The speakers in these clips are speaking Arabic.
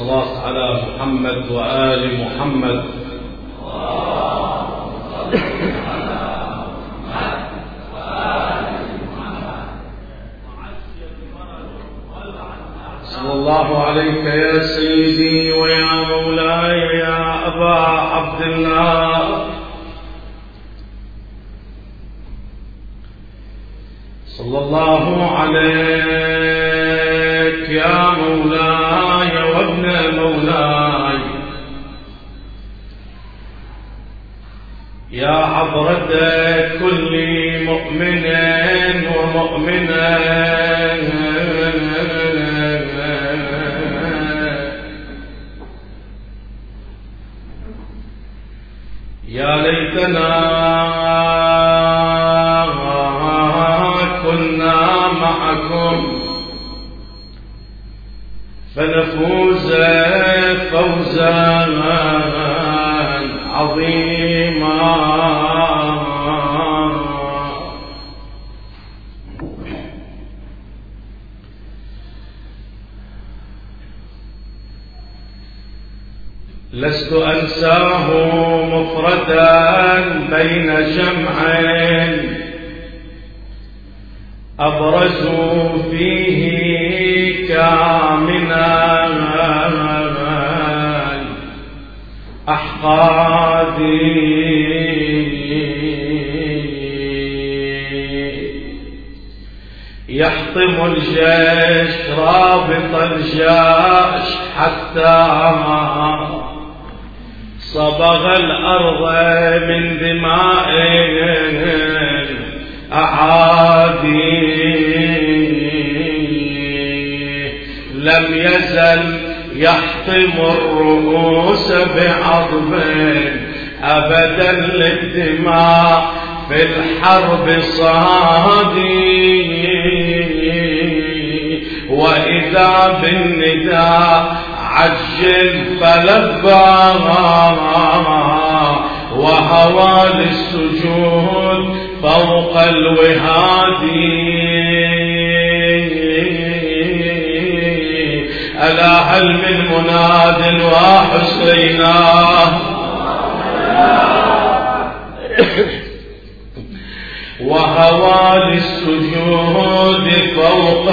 الصلاة على محمد وآل محمد حتى صبغ الأرض من دماء أعادي لم يزل يحطم الرؤوس بعظم أبدا للدماء في الحرب صادي. وإذا بالنداء عجل فلبى وهوى للسجود فوق الوهادي ألا هل من مناد وحسينا وهوى للسجود فوق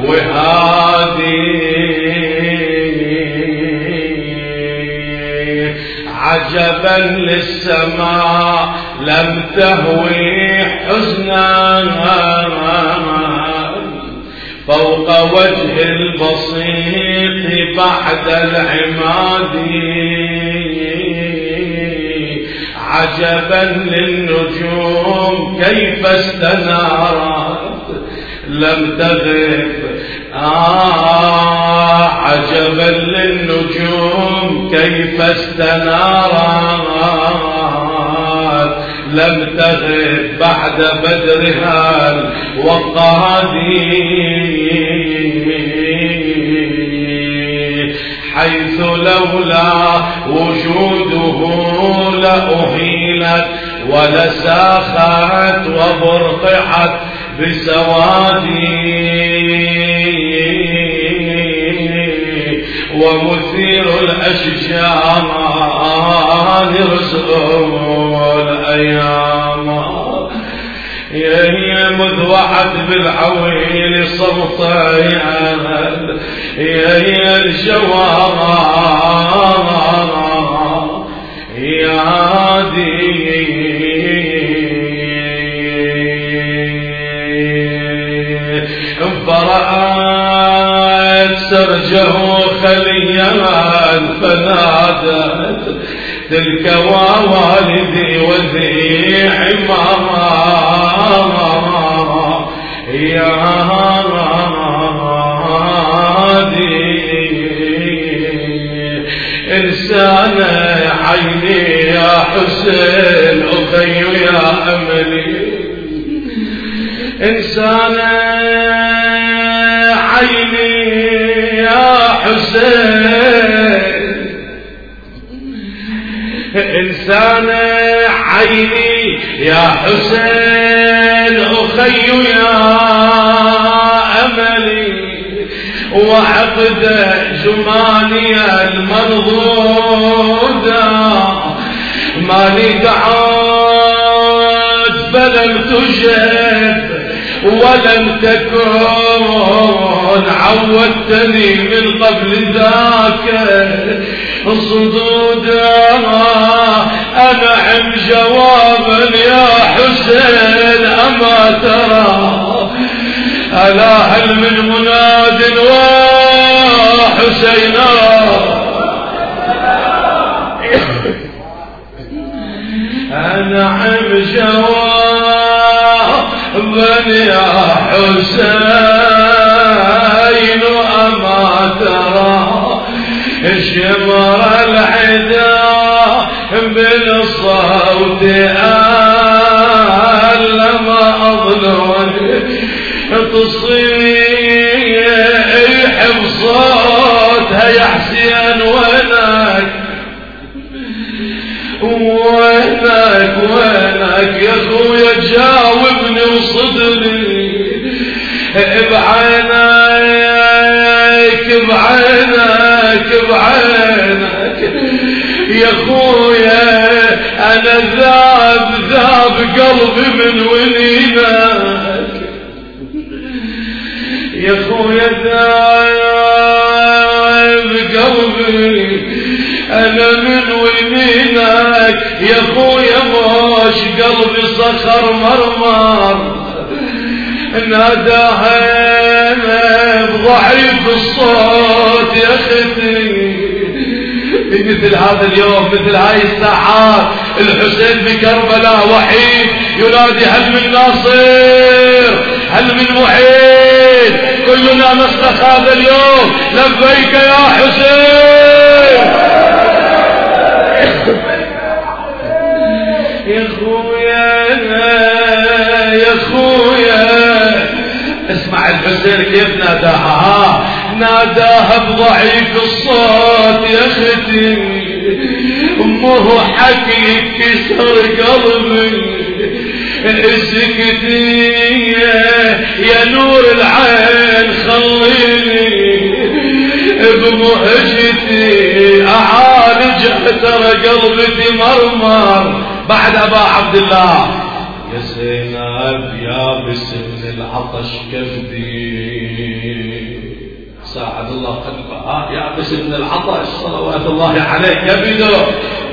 الوهادي عجبا للسماء لم تهوي حزنا فوق وجه البسيط بعد العماد. عجبا للنجوم كيف استنارت؟ لم تغب. آه عجبا للنجوم كيف استنارت؟ لم تغب بعد بدرها الوقادي حيث لولا وجوده لأهيلت ولساخت وبرقعت بسوادي. ومثير الأشجار رزق الأيام. هي مذوحت بالعويل صوتا يا هي الجوارى يا دي فرأت سرجه خليا فنادت. تلك ووالدي وذي عماما يا إنسان عيني يا حسين أخي يا أملي. إنسان عيني يا حسين إنسان عيني يا حسين أخي يا أملي. وعقد جماني المنضودة مالي دعات فلم تجب ولم تكن عودتني من قبل ذاك صدودا. أنعم جوابا يا حسين أما ترى؟ ألا هل من مناد وحسينا؟ أنعم جوابا يا حسين أما ترى شمر العدا بالصوت؟ ألم أظلم تصيح بصوتها يا حسين وينك؟ وينك وينك يا خويا جاوبني وصدني بعينك بعينك بعينك يا خويا أنا ذاب ذاب قلبي من ونينك يا خويا ذاب قلبي أنا من ونينك يا خويا موش قلبي صخر مرمر. ناداها بضعيف الصوت يا أختي مثل هذا اليوم مثل هاي الساعات الحسين بكربلاء وحيد. ينادي هل من ناصر؟ هل من معين؟ كلنا نصرخ هذا اليوم. لبيك يا حسين. الحسين كيف ناداها؟ ناداها بضعيف الصوت يا أختي. أمه حكي كسر قلبي. اسكتي يا نور العين خليني. بمهجتي أعالج ترى قلبتي مرمر. بعد أبا عبد الله. زينب يا بسم العطش كبدي ساعد الله قلبها يا بسم العطش. صلوات الله عليك. يا بدو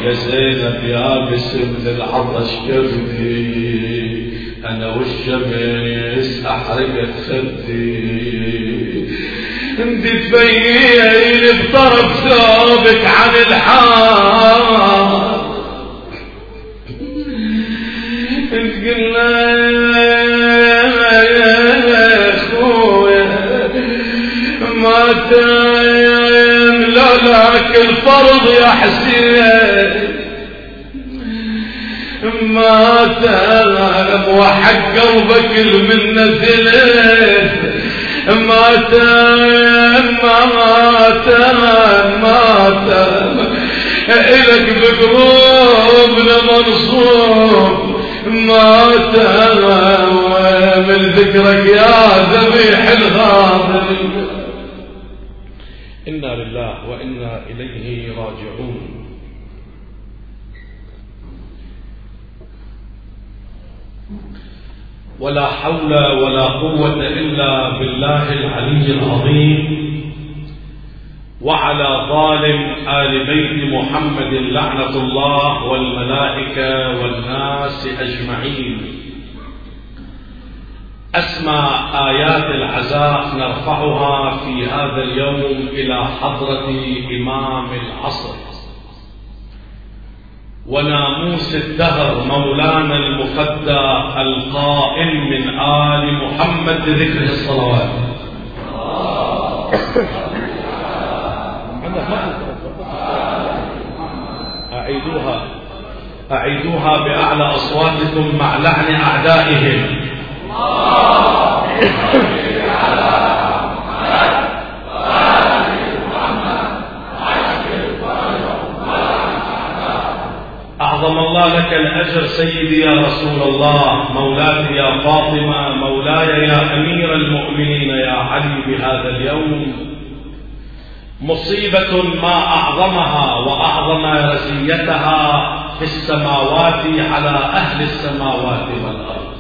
يا زينب يا بسم العطش كبدي أنا والشمس احرقت خدي. انت تبين بطرف ثوبك عن الحار الفرض يا حسين ما تنام وحق قلبك المنة زلت ما تنام ما تنام ما تنام إلك بقلوبنا منصوب. تنام من ذكرك يا ذبيح الغاضب إنا لله وإنا إليه راجعون. ولا حول ولا قوة إلا بالله العلي العظيم. وعلى ظالم آل بيت محمد لعنة الله والملائكة والناس أجمعين. أسمى آيات العزاء نرفعها في هذا اليوم إلى حضرة إمام العصر. وناموس الدهر مولانا المفدى القائم من آل محمد بذكره الصلوات. أعيدوها. أعيدوها بأعلى أصواتكم مع لعن أعدائهم. أعظم الله لك الأجر سيدي يا رسول الله مولاتي يا فاطمة مولاي يا أمير المؤمنين يا علي بهذا اليوم. مصيبة ما أعظمها وأعظم رزيتها في السماوات على أهل السماوات والأرض.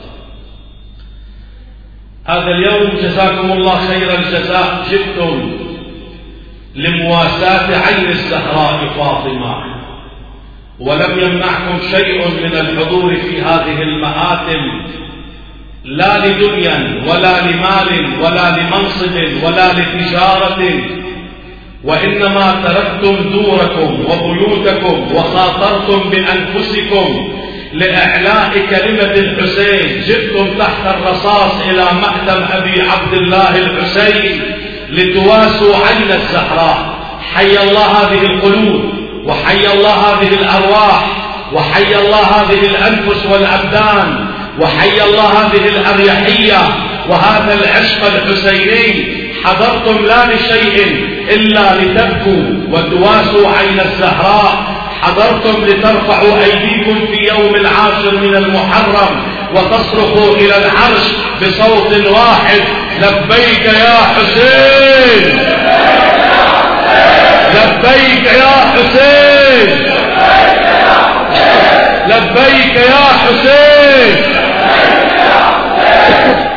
هذا اليوم جزاكم الله خير الجزاء. جئتم لمواساة عين الزهراء فاطمة ولم يمنعكم شيء من الحضور في هذه المآتم لا لدنيا ولا لمال ولا لمنصب ولا لتجارة. وإنما تركتم دوركم وبيوتكم وخاطرتم بأنفسكم لإعلاء كلمة الحسين. جئتم تحت الرصاص إلى مأتم أبي عبد الله الحسين لتواسوا عين الزهراء. حي الله هذه القلوب وحي الله هذه الأرواح وحي الله هذه الأنفس والأبدان وحي الله هذه الأريحية. وهذا العشق الحسيني حضرتم لا لشيء إلا لتبكوا وتواسوا عين الزهراء. حضرتم لترفعوا أيديكم في يوم العاشر من المحرم وتصرخوا إلى العرش بصوت واحد. لبيك يا حسين. لبيك يا حسين. لبيك يا حسين.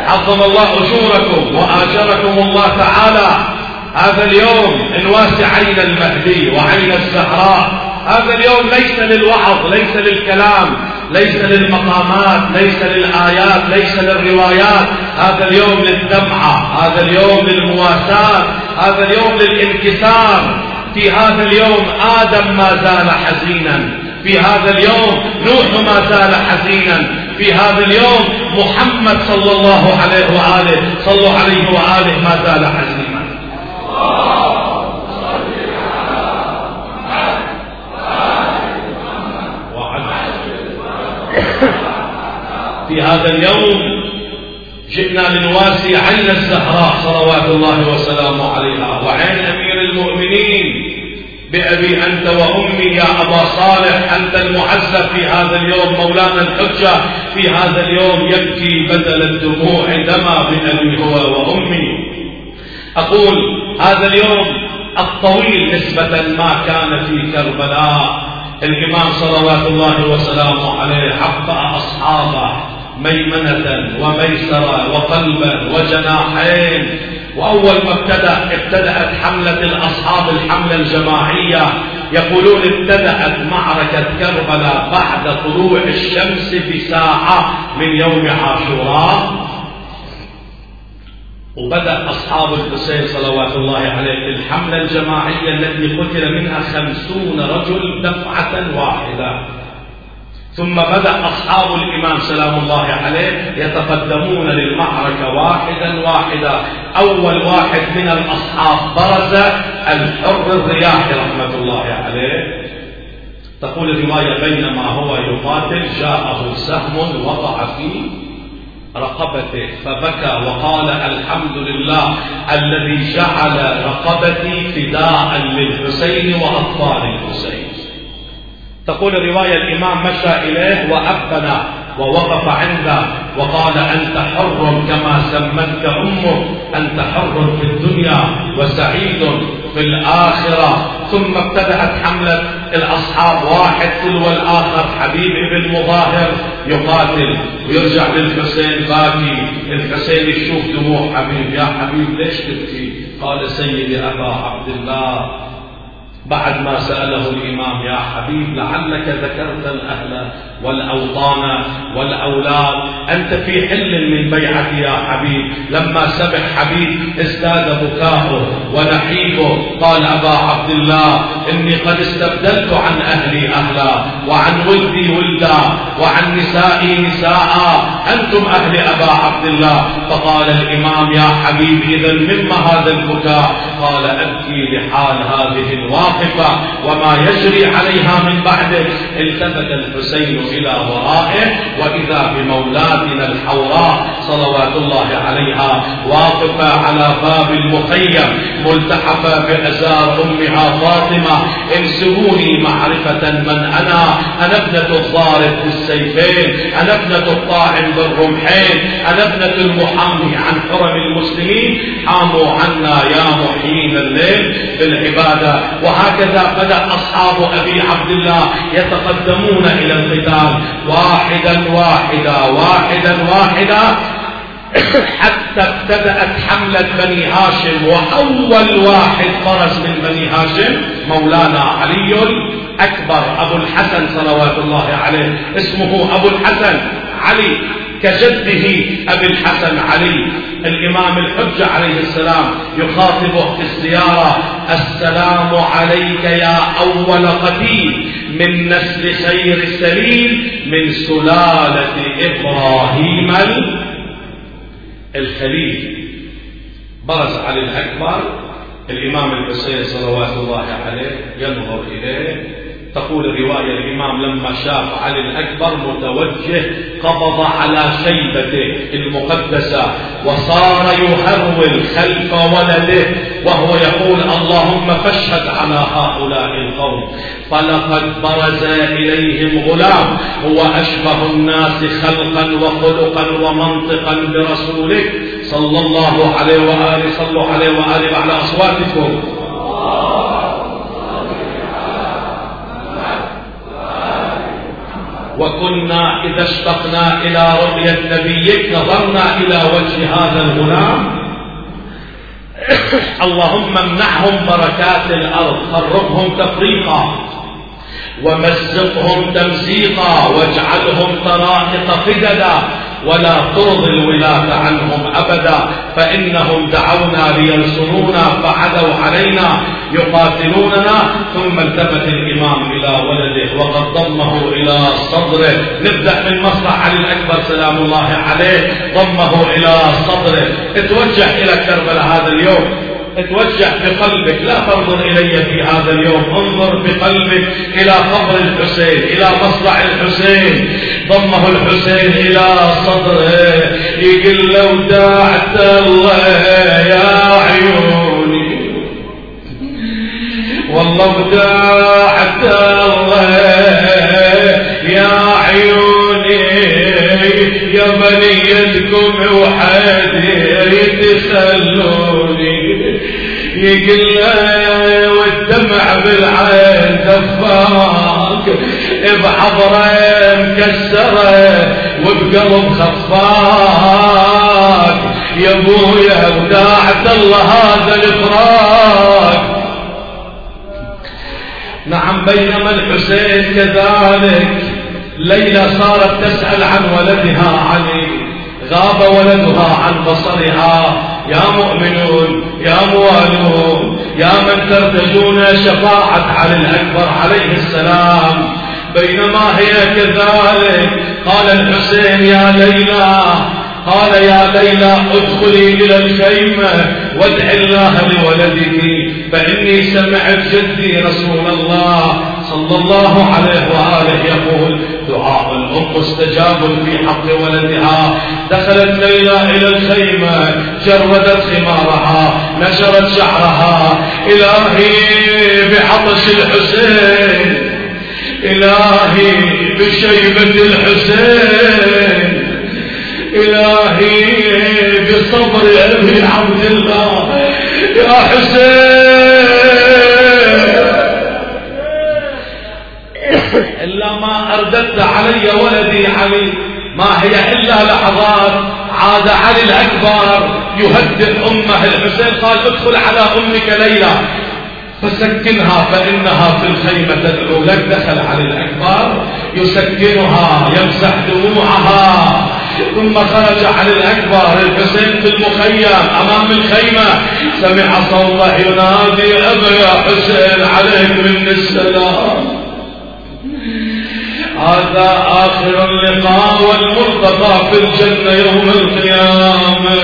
عظم الله أجوركم وآجركم الله تعالى. هذا اليوم الواسع عين المهدي وعين الزهراء. هذا اليوم ليس للوعظ ليس للكلام ليس للمقامات ليس للآيات ليس للروايات. هذا اليوم للدمعة هذا اليوم للمواساة هذا اليوم للانكسار. في هذا اليوم آدم ما زال حزينا. في هذا اليوم نوح ما زال حزينا. في هذا اليوم محمد صلى الله عليه وآله صلى عليه وآله ما زال حزينا. في هذا اليوم جئنا لنواسي عين الزهراء صلوات الله وسلامه عليها وعين أمير المؤمنين بأبي أنت وأمي يا أبا صالح أنت المعزى في هذا اليوم مولانا الحجة في هذا اليوم يبكي بدل الدموع دما بأبي هو وأمي. أقول هذا اليوم الطويل نسبة ما كان في كربلاء. الإمام صلوات الله وسلامه عليه حقق أصحابه ميمنة وميسرة وقلبا وجناحين. وأول ما ابتدأ ابتدأت حملة الأصحاب الحملة الجماعية يقولون ابتدأت معركة كربلاء بعد طلوع الشمس بساعة من يوم عاشوراء. وبدأ أصحاب الحسين صلوات الله عليه الحملة الجماعية التي قتل منها خمسون رجل دفعة واحدة. ثم بدأ أصحاب الإمام سلام الله عليه يتقدمون للمعركة واحدا واحدا. أول واحد من الأصحاب برز الحر الرياحي رحمة الله عليه. تقول الرواية بينما هو يقاتل جاءه سهم وقع فيه رقبته فبكى وقال الحمد لله الذي جعل رقبتي فداء للحسين وأطفال الحسين. تقول الرواية الإمام مشى إليه وأبنى ووقف عنده وقال أنت حر كما سمتك أمك. أنت حر في الدنيا وسعيد في الآخرة. ثم ابتدأت حملة الأصحاب واحد تلو الآخر حبيب ابن مظاهر يقاتل ويرجع للحسين باكي الحسين يشوف دموع حبيب يا حبيب ليش تبكي؟ قال سيدي أبا عبد الله بعد ما سأله الإمام يا حبيب لعلك ذكرت الأهل والأوطان والأولاد. أنت في حل من بيعتي يا حبيب. لما سمع حبيب ازداد بكاؤه ونحيبه قال أبا عبد الله إني قد استبدلت عن أهلي أهلا وعن ولدي ولدا وعن نسائي نساء. أنتم أهل أبا عبد الله. فقال الإمام يا حبيب إذا مما هذا البكاء؟ قال أبكي لحال هذه الواقع واقفة وما يجري عليها من بعده التفت الحسين إلى ورائه وإذا بمولاتنا الحوراء صلوات الله عليها واقفة على باب المخيم ملتحفة بأزار أمها فاطمة انسبوني معرفة من أنا أنا ابنة الضارب بالسيفين أنا ابنة الطاعن بالرمحين أنا ابنة المحامي عن حرم المسلمين حاموا عنا يا محيين الليل بالعبادة وهكذا بدأ أصحاب أبي عبد الله يتقدمون إلى القتال. واحدا واحدا واحدا واحدا حتى ابتدأت حملة بني هاشم وأول واحد فرس من بني هاشم مولانا علي الأكبر أبو الحسن صلوات الله عليه. اسمه أبو الحسن علي. كجده أبي الحسن علي الإمام الحجة عليه السلام يخاطبه في الزيارة السلام عليك يا أول قتيل من نسل خير سليم من سلالة إبراهيم الخليل برز علي الأكبر الإمام الحسين صلوات الله عليه ينظر إليه تقول الرواية الإمام لما شاف علي الأكبر متوجه قبض على شيبته المقدسة وصار يهرول خلف ولده وهو يقول اللهم فاشهد على هؤلاء القوم فلقد برز إليهم غلام هو أشبه الناس خلقا وخلقا ومنطقا برسولك صلى الله عليه وآله صلوا عليه وآله على أصواتكم. وكنا إذا اشتقنا إلى رؤية نبيك نظرنا إلى وجه هذا الغلام. اللهم امنعهم بركات الأرض فرقهم تفريقا ومزقهم تمزيقا واجعلهم طرائق قددا ولا ترضي الولاة عنهم أبدا فإنهم دعونا لينصرونا فعدوا علينا يقاتلوننا. ثم التفت الإمام إلى ولده وقد ضمه إلى صدره. نبدأ من مصرع علي الأكبر سلام الله عليه ضمه إلى صدره. اتوجه إلى كربلاء هذا اليوم. اتوجه بقلبك لا تنظر إلي في هذا اليوم. انظر بقلبك إلى قبر الحسين إلى مصرع الحسين. ضمه الحسين إلى صدره. يقول لو دعت الله يا عيوني يقل والدمع بالعين دفاك بحضره مكسره وبقلب خفاك. يا أبويا وداعة الله هذا الفراق نعم بينما الحسين كذلك ليلى صارت تسأل عن ولدها علي غاب ولدها عن بصرها. يا مؤمنون يا موالون يا من ترتجون شفاعة علي الأكبر عليه السلام. بينما هي كذلك قال الحسين يا ليلى قال يا ليلى ادخلي إلى الخيمة وادعي الله لولدك فإني سمعت جدي رسول الله صلى الله عليه وآله يقول دعاء الأم مستجاب في حق ولدها. دخلت ليلى إلى الخيمة جردت خمارها نشرت شعرها. إلهي بعطش الحسين إلهي بشيبة الحسين. إلهي بصبر أبي عبد الله. يا حسين. أرددت علي ولدي علي ما هي إلا لحظات عاد علي الأكبر يهدئ أمه. الحسين قال ادخل على أمك ليلى. فسكنها فإنها في الخيمة تدعو لك. دخل علي الأكبر يسكنها يمسح دموعها. ثم خرج علي الأكبر. الحسين في المخيم أمام الخيمة. سمع صوته ينادي أبا يا حسين عليك من السلام. هذا آخر اللقاء والمرتضى في الجنة يوم القيامة.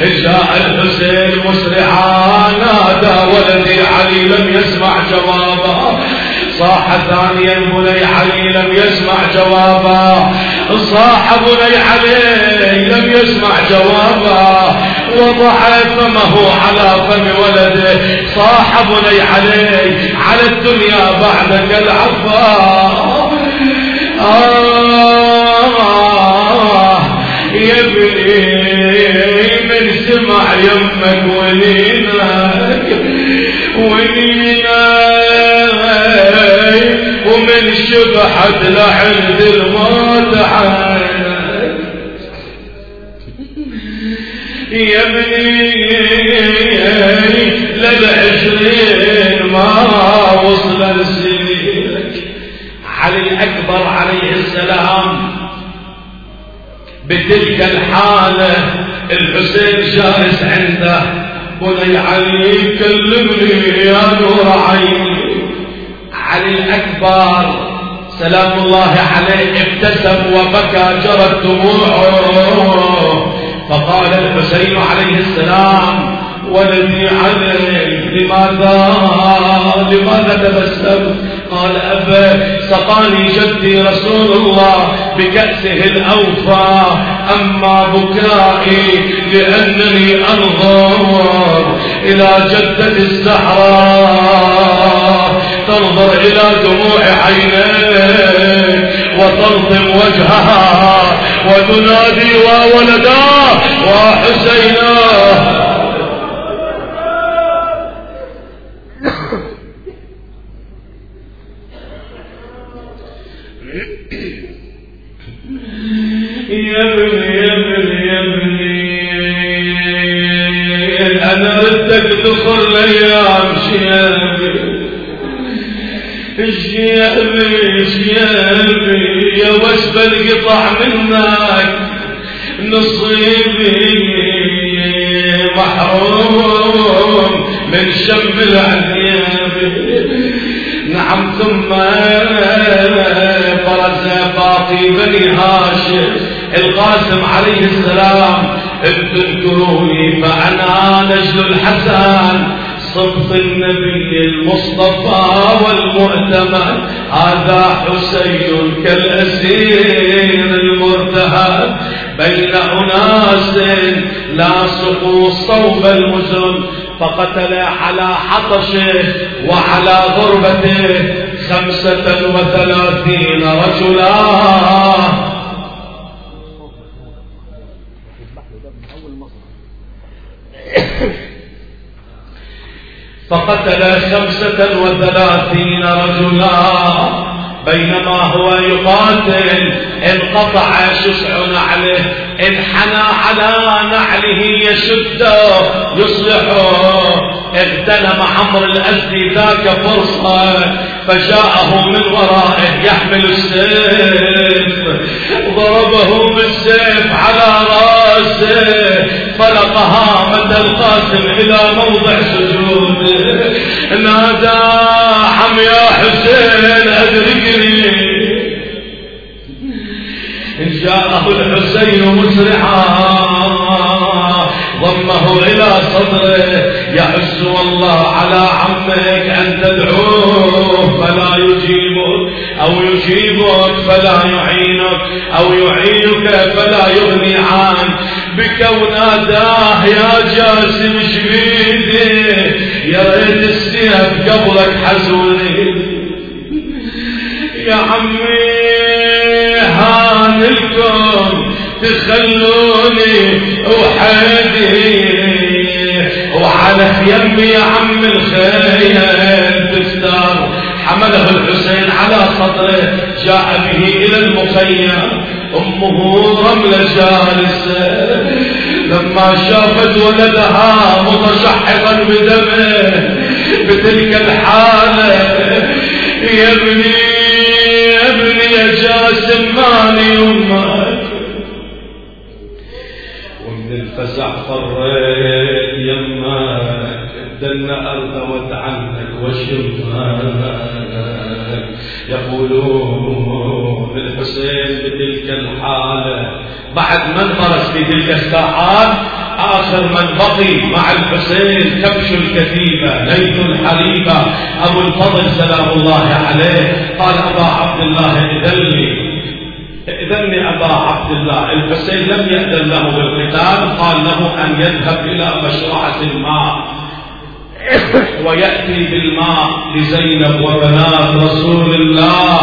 جاء الحسين مسرعا نادى ولدي علي لم يسمع جوابا. صاح ثانيا بني علي لم يسمع جوابا. صاح بني علي لم يسمع جوابا. وضع فمه على فم ولده. صاح بني علي على الدنيا بعدك العفا. آه يا ابني من سمع يمك ولينك ولينك ومن شبحت لعند الموت عينك يا ابني للعشرين ما وصل سنينك علي الأكبر عليه السلام بتلك الحالة الحسين جالس عنده بني علي كلمني يا نور عيني. علي الأكبر سلام الله عليه ابتسم وبكى جرت دموعه. فقال الحسين عليه السلام ولدي علي لماذا لماذا تبسم؟ قال أبا سقاني جدي رسول الله بكأسه الأوفى. أما بكائي لأنني أنظر إلى جدة السحراء تنظر إلى دموع عينيك وترطم وجهها وتنادي وولدا وحسينا شيابي شيابي يا وسب القطع منك نصيبي محروم من شم العذاب نعم. ثم فرز باقي بني هاشم القاسم عليه السلام ان تذكروني فانا نجل الحسن صبط النبي المصطفى والمؤتمن هذا حسين كالأسير المرتهب. بين أناس لاصقوا صوب المزن فقتل على حطشه وعلى غربته خمسة وثلاثين رجلا. فقتل خمسة وثلاثين رجلا. بينما هو يقاتل انقطع شسع نعله انحنى على نعله يشده يصلحه. اغتنم عمرو الأزدي ذاك فرصة فجاءه من ورائه يحمل السيف. ضربه بالسيف على رأسه فلق هامة القاسم إلى موضع سجوده. نادى عم يا حسين أدركني. جاءه الحسين مسرعا ضمه إلى صدره يحس والله على عمك أن تدعوه فلا يجيبك أو يجيبك فلا يعينك أو يعينك فلا يغني عنك. بك وناداه يا جاسم شبيدي يا ريت السيف قبلك حزوني. يا عمي هان الكون تخلوني وحدي وعلى يمي يا عم الخيل تفتر حمله الحسين على صدره جاء به إلى المخيم. أمه رملة جالسة لما شافت ولدها متشحطا بدمه بتلك الحالة. يا ابني يا ابني يا جاسم مالي ومالك ومن الفزع فريت يمك. الدنة أرتوت عنك وشمالك يقولون الحسين بتلك الحالة. بعد ما انطرس في تلك الساعات آخر من بقي مع الحسين كبش الكتيبة ليث الحليبة. أبو الفضل سلام الله عليه قال أبا عبد الله إذن لي إذن أبا عبد الله. الحسين لم يأذن له بالقتال قال له أن يذهب إلى مشرعة الماء ويأتي بالماء لزينب وبنات رسول الله.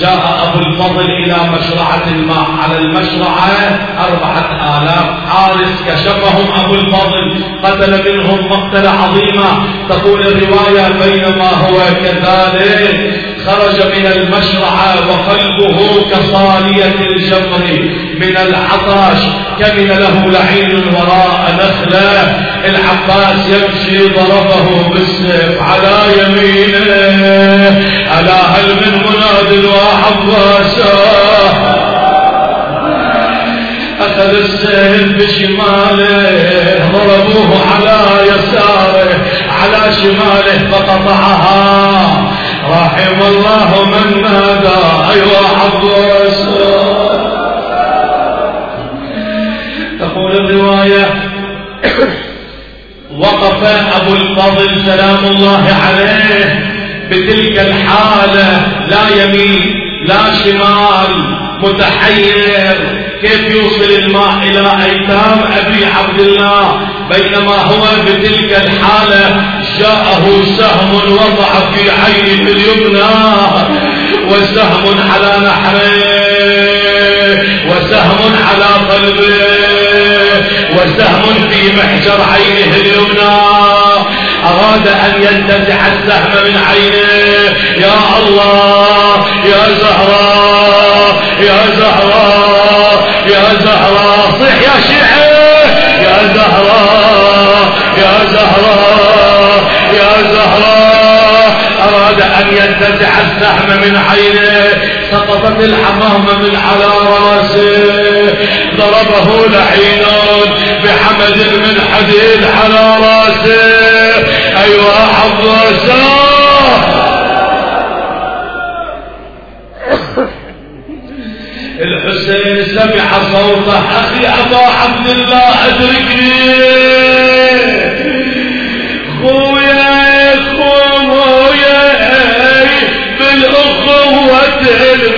جاء أبو الفضل إلى مشرعة الماء. على المشرعة أربعة آلاف. حارس كشفهم أبو الفضل. قتل منهم مقتلة عظيمة. تقول الرواية بينما هو كذلك. خرج من المشرعة وقلبه كصالية الجمر من العطش كمن له لعين وراء نخلة. العباس يمشي ضربه بالسيف على يمينه. ألا هل من مناد وعباسه أخذ السيف بشماله ضربوه على يساره على شماله فقطعها. رحم الله من نادى. أيوة عباس تقول الرواية وقف أبو الفضل سلام الله عليه بتلك الحالة لا يمين لا شمال متحير. كيف يوصل الماء إلى أيتام أبي عبد الله؟ بينما هو بتلك الحالة جاءه سهم وضع في عينه اليمنى وسهم على نحره وسهم على قلبه وسهم في محجر عينه اليمنى. أراد أن ينتزع السهم من عينه. يا الله يا زهراء يا زهراء يا زهراء صح يا شيعة. يا زهراء يا زهراء يا زهراء أراد أن ينتزع السهم من عينه سقطت الحمامة من على رأسه. ضربه لعين بحمد من حديد على رأسه. أيوة عباسه الحسين سمع صوته أخي أبا عبد الله أدركني. خويا خويا بالأخوة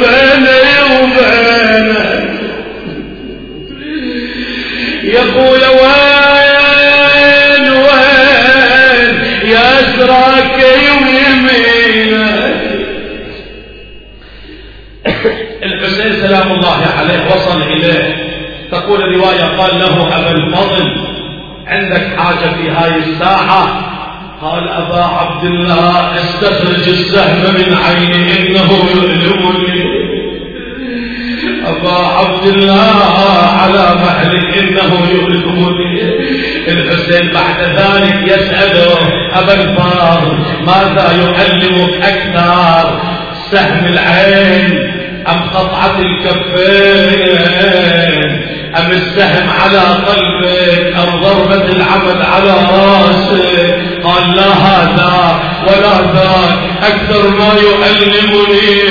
بيني وبينك يا خويا تقول الرواية قال له أبا الفضل عندك حاجة في هاي الساعة قال أبا عبد الله استخرج السهم من عيني إنه يؤلمني. أبا عبد الله على مهلك إنه يؤلمني. الحسين بعد ذلك يسأله أبا الفضل ماذا يؤلمك أكثر؟ سهم العين أم قطعة الكفين؟ أم السهم على قلبك أم ضربة العمل على رأسك؟ قال لا هذا ولا ذاك أكثر ما يؤلمني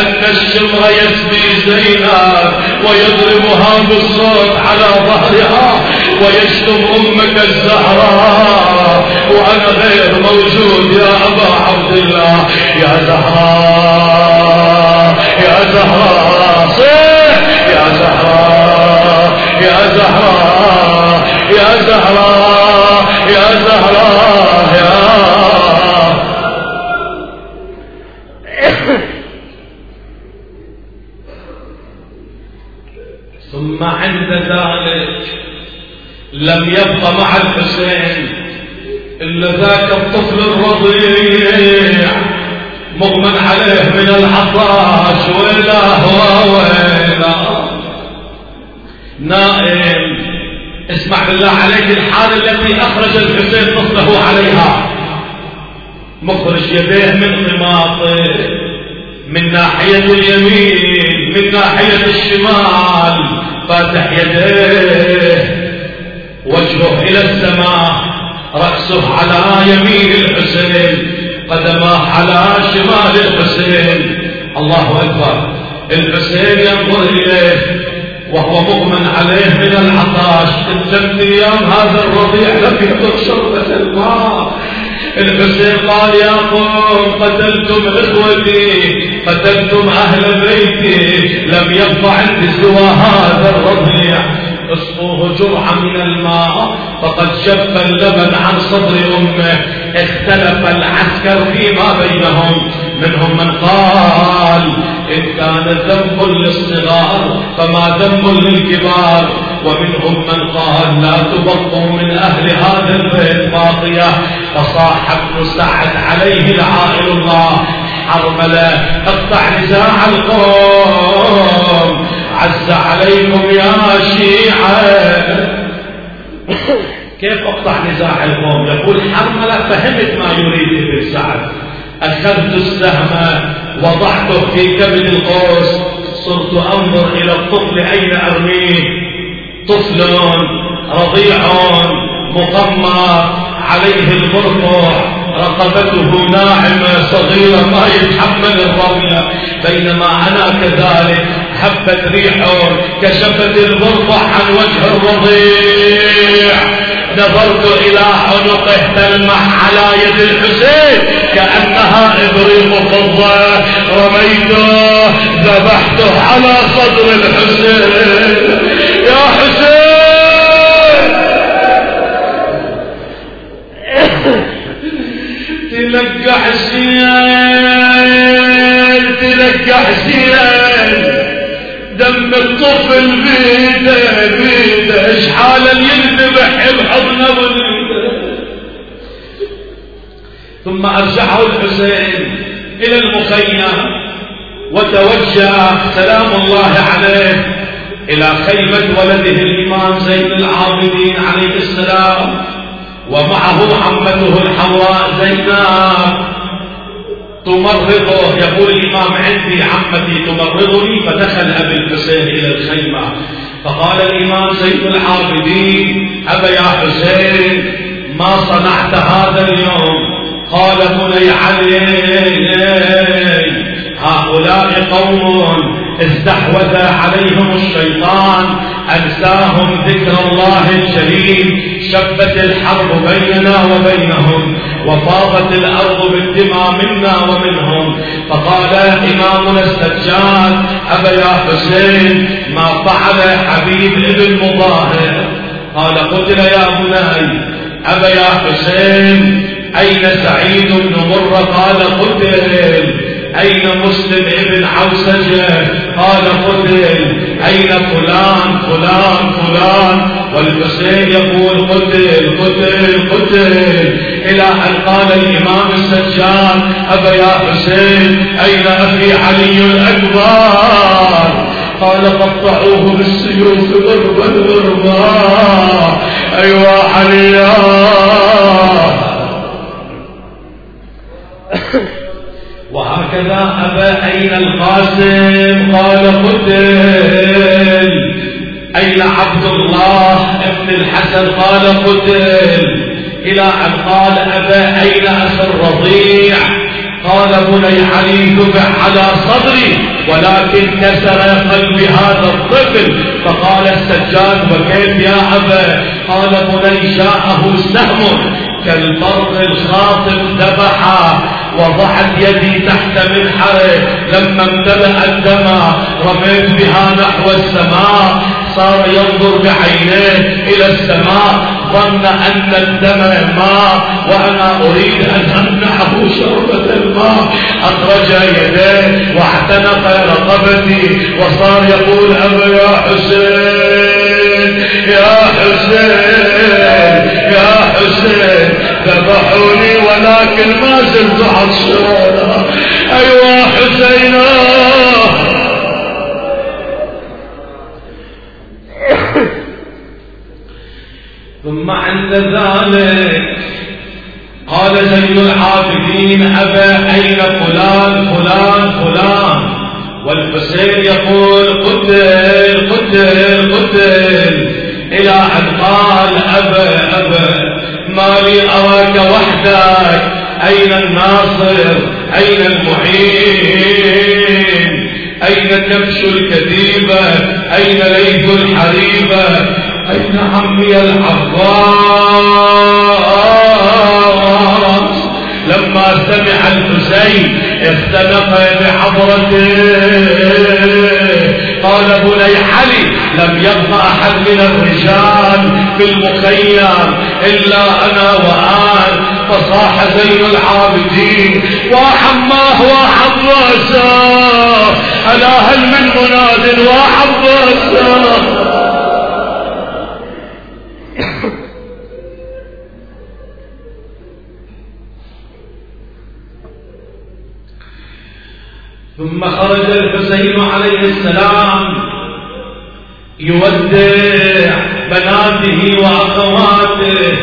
أن الشمر يسبي زينب ويضربها بالصوت على ظهرها ويشتم أمك الزهراء. وأنا غير موجود يا أبا عبد الله. يا زهراء يا زهراء صيح يا زهراء يا زهراء يا زهراء يا زهراء يا ثم عند ذلك لم يبق مع الحسين إلا ذاك الطفل الرضيع مغمى عليه من العطاش ويلاه ويلاه. نائم. اسمع بالله عليك الحالة التي أخرج الحسين طفله عليها. مخرج يديه من قماطه من ناحية اليمين من ناحية الشمال. فاتح يديه وجهه إلى السماء رأسه على يمين الحسين قدماه على شمال الحسين. الله أكبر. الحسين ينظر إليه. وهو مؤمن عليه من العطاش. الجد أيام هذا الرضيع لم يذق شربة الماء. الحسين قال يا قوم قتلتم إخوتي قتلتم أهل بيتي لم يبقى عندي سوى هذا الرضيع اسقوه جرعة من الماء فقد شف اللبن عن صدر أمه اختلف العسكر فيما بينهم. منهم من قال إن كان ذنب للصغار فما ذنب للكبار. ومنهم من قال لا تبقوا من أهل هذا البيت باقية. فصاح ابن سعد عليه لعائل الله حرملة اقطع نزاع القوم عز عليكم يا شيعة. كيف أقطع نزاع القوم؟ يقول حرملة فهمت ما يريد ابن سعد. أخذت السهم وضعته في كبد القوس. صرت أنظر إلى الطفل أين أرميه؟ طفل رضيع مقمر عليه البرقع رقبته ناعمة صغيرة ما يتحمل الرمية بينما أنا كذلك حبت ريح كشفت البرقع عن وجه الرضيع نظرت إلى عنقه تلمح على يد الحسين كأنها إبريق فضة. رميته ذبحته على صدر الحسين. يا حسين! دم الطفل بيده بيده اشحال ينذبح بحضن ثم ارجعه الحسين إلى المخيم وتوجه سلام الله عليه إلى خيمة ولده الإمام زين العابدين عليه السلام ومعه عمته الحواء زينب. تمرضه يقول الإمام عندي عمتي تمرضني فدخل أبي الحسين إلى الخيمة فقال الإمام سيد العابدين أبا يا حسين ما صنعت هذا اليوم قال بني علي هؤلاء قوم استحوذ عليهم الشيطان. أنساهم ذكر الله الجليل. شبت الحرب بيننا وبينهم وفاضت الأرض بالدماء منا ومنهم. فقال إمامنا السجاد أبا يا حسين ما فعل حبيب ابن مظاهر قال قتل يا بني. أبا يا حسين أين سعيد بن مرة؟ قال قتل. أين مسلم ابن عوسجة قال قتل أين فلان فلان فلان؟ والحسين يقول قتل قتل قتل إلى أن قال الإمام السجاد أبا يا حسين أين أخي علي الأكبر؟ قال قطعوه بالسيوف ضربا ضربا. أيوا علي. وهكذا أبا أين القاسم؟ قال قتل أين عبد الله ابن الحسن؟ قال قتل إلى أن قال أبا أين أخي الرضيع؟ قال بني علي ذبح على صدري ولكن كسر قلبي هذا الطفل. فقال السجاد وكيف يا أبا؟ قال بني جاءه سهم. كالبرق الخاطف ذبحا وضعت يدي تحت منحره لما امتلأ الدماء رميت بها نحو السماء صار ينظر بعينيه إلى السماء ظن أن الدم ماء وأنا أريد أن أمنعه شربة الماء. أخرج يديه واعتنق رقبتي وصار يقول أبا يا حسين يا حسين يا حسين ذبحوني ولكن ما زلت عطشانا أيوا حسينا ثم عند ذلك قال زين العابدين أبا أين فلان فلان فلان. والحسين يقول قتل قتل قتل. إلى أن قال أبا أبا. ما لي أراك وحدك؟ أين الناصر؟ أين المعين أين كبش الكتيبة أين ليث الحريبة أين عمي العباس؟ لما سمع الحسين اختنق بحضرته قال بني علي لم يبق أحد من الرجال في المخيم إلا أنا وآن فصاح زين العابدين وحماه وحبسا ألا هل من مناد وحبسا ثم خرج الحسين عليه السلام يودع بناته وأخواته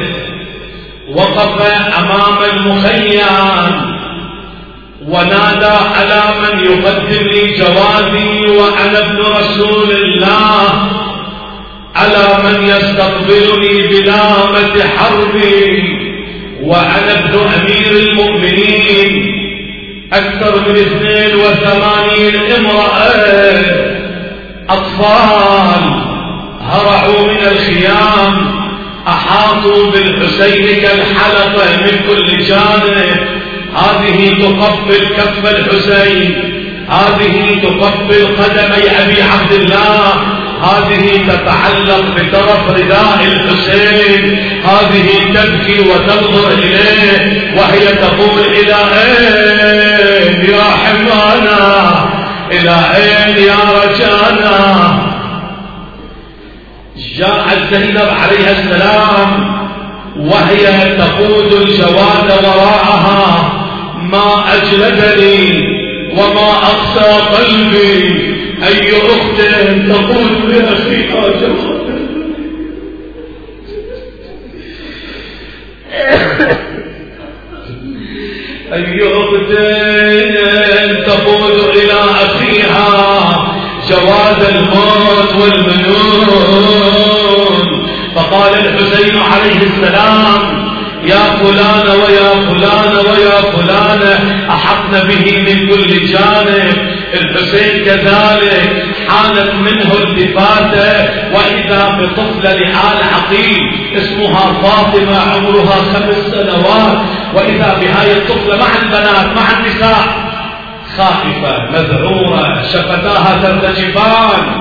وقف أمام المخيم ونادى على من يقدم لي جوازي وأنا ابن رسول الله على من يستقبلني بلامة حربي وأنا ابن أمير المؤمنين. أكثر من اثنين وثمانين امرأة. أطفال هرعوا من الخيام أحاطوا بالحسين كالحلقة من كل جانب. هذه تقبل كف الحسين هذه تقبل قدمي أبي عبد الله. هذه تتعلق بطرف رداء الحسين. هذه تبكي وتنظر إليه وهي تقول إلى أين يا حمانا؟ إلى أين يا رجانا؟ جاءت زينب عليها السلام وهي تقود الجواد وراءها. ما أجلدني وما أقسى قلبي أي أخت تقول لأخيها جواد أي أخت تقول إلى أخيها جواز الموت والمنون؟ فقال الحسين عليه السلام يا فلان ويا فلان ويا فلان أحطن به من كل جانب. الحسين كذلك حانت منه التفاتة وإذا بطفلة لآل عقيل اسمها فاطمة عمرها خمس سنوات. وإذا بهاي الطفلة مع البنات مع النساء خائفة مذعورة شفتاها ترتجفان.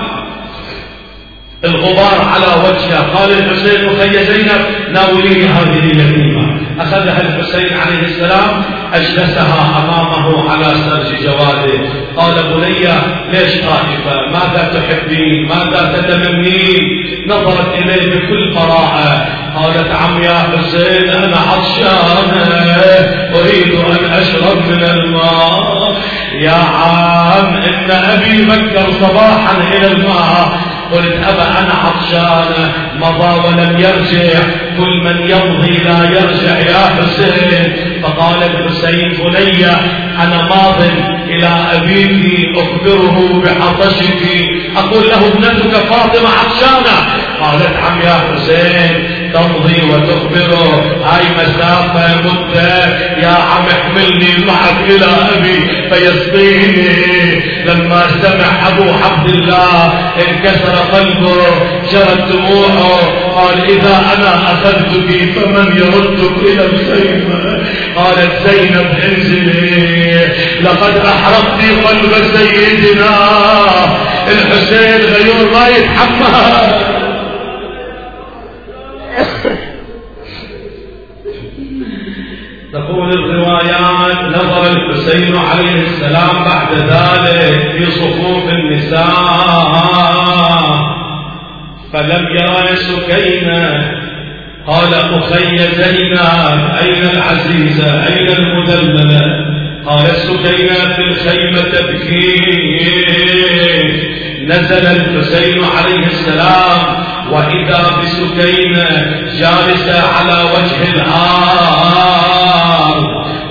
الغبار على وجهها قال الحسين أخي زينب ناوليني هذه اليتيمة. أخذها الحسين عليه السلام أجلسها أمامه على سرج جواده قال بني ليش خائفة ماذا تحبين؟ ماذا تتمنين؟ نظرت إليه بكل براءة قالت عم يا حسين أنا عطشانة أريد أن أشرب من الماء. يا عم إن أبي بكر صباحا إلى الماء. قلت أبا أنا عطشان مضى ولم يرجع كل من يمضي لا يرجع يا حسين. فقال الحسين بني أنا ماض إلى أبيك أخبره بعطشك. أقول له ابنتك فاطمة عطشانة. قالت عم يا حسين تمضي وتخبره هاي مسافة مدة يا عم احملني معك إلى أبي فيسقيني. لما سمع أبو عبد الله انكسر قلبه جرت دموعه قال إذا أنا أخذتك فمن يردك إلى الخيمة قالت زينب انزلي. لقد أحرقت قلب سيدنا الحسين غيور ما يتحمل الروايات نظر الحسين عليه السلام بعد ذلك في صفوف النساء. فلم يرى سكينة. قال أخي زينب أين العزيزة؟ أين المذللة؟ قال سكينة في الخيمة تبكي نزل الحسين عليه السلام وإذا بسكينة جالسة على وجه الآر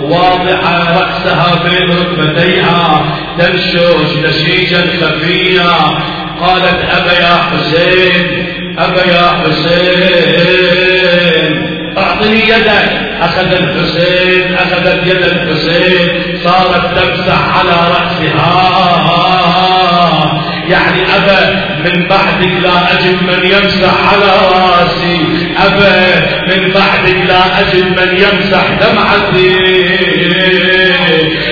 واضعة رأسها بين ركبتيها تنشج نشيجا خفيا قالت أبا يا حسين أبا يا حسين. أعطني يدك. أخذ الحسين أخذت يد الحسين صارت تمسح على رأسها. من بعدك لا أجد من يمسح على رأسي. أبا من بعدك لا أجد من يمسح دمعتي.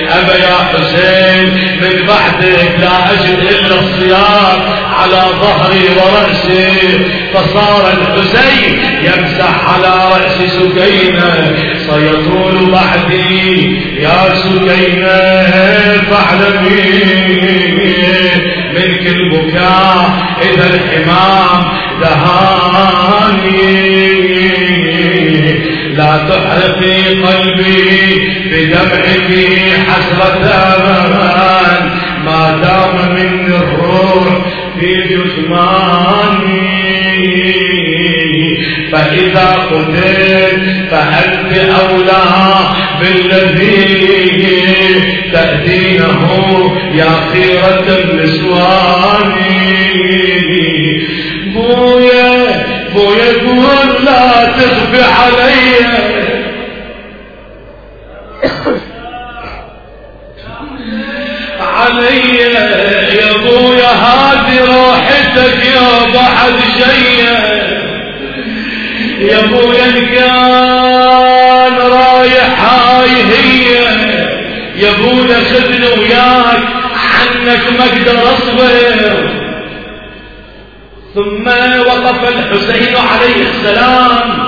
أبا يا حسين من بعدك لا أجد إلا الصيام على ظهري ورأسي. فصار الحسين يمسح على رأس سكينة. سيطول بعدي يا سكينة فاعلمي. منك البكاء إذا الحمام دهاني. لا تحرقي قلبي بدمعك حسرة ما دام مني الروح في جثماني فإذا قتلت فأنت أولى بالذي تأتينه يا خيرة النسوان بويا بويا تقول لا تخفي علي. عنك ما أقدر اصبر ثم وقف الحسين عليه السلام.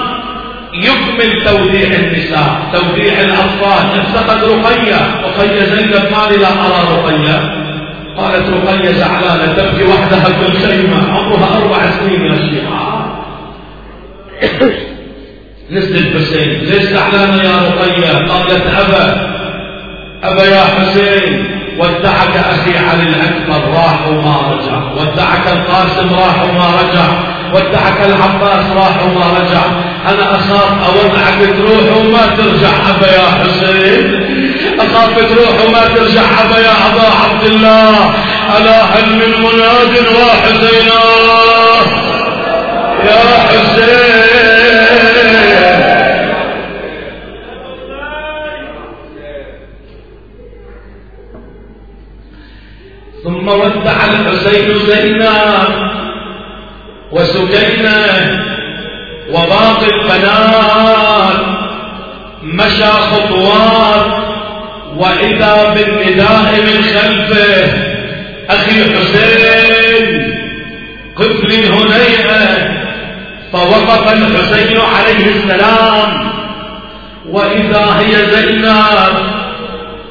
يكمل توديع النساء توديع الأطفال. افتقد رقية. رقية زينب ما لا أرى رقية. قالت رقية زعلانة تبكي وحدها في الخيمة عمرها أربع سنين يا شيخ نزل الحسين ليش زعلانة يا رقية. قالت أبا أبا يا حسين. ودعك أخي علي الأكبر راح وما رجع. ودعك القاسم راح وما رجع. ودعك العباس راح وما رجع. أنا أخاف أودعك تروح وما ترجع أبا يا حسين. أخاف تروح وما ترجع أبا يا أبا عبد الله. ألا هل من مناد وحسينا يا حسين. ثم ودع الحسين زينب وسكينة وباقي البنات مشى خطوات وإذا بالنداء من خلفه. أخي حسين قف لي هنيئة فوقف الحسين عليه السلام. وإذا هي زينب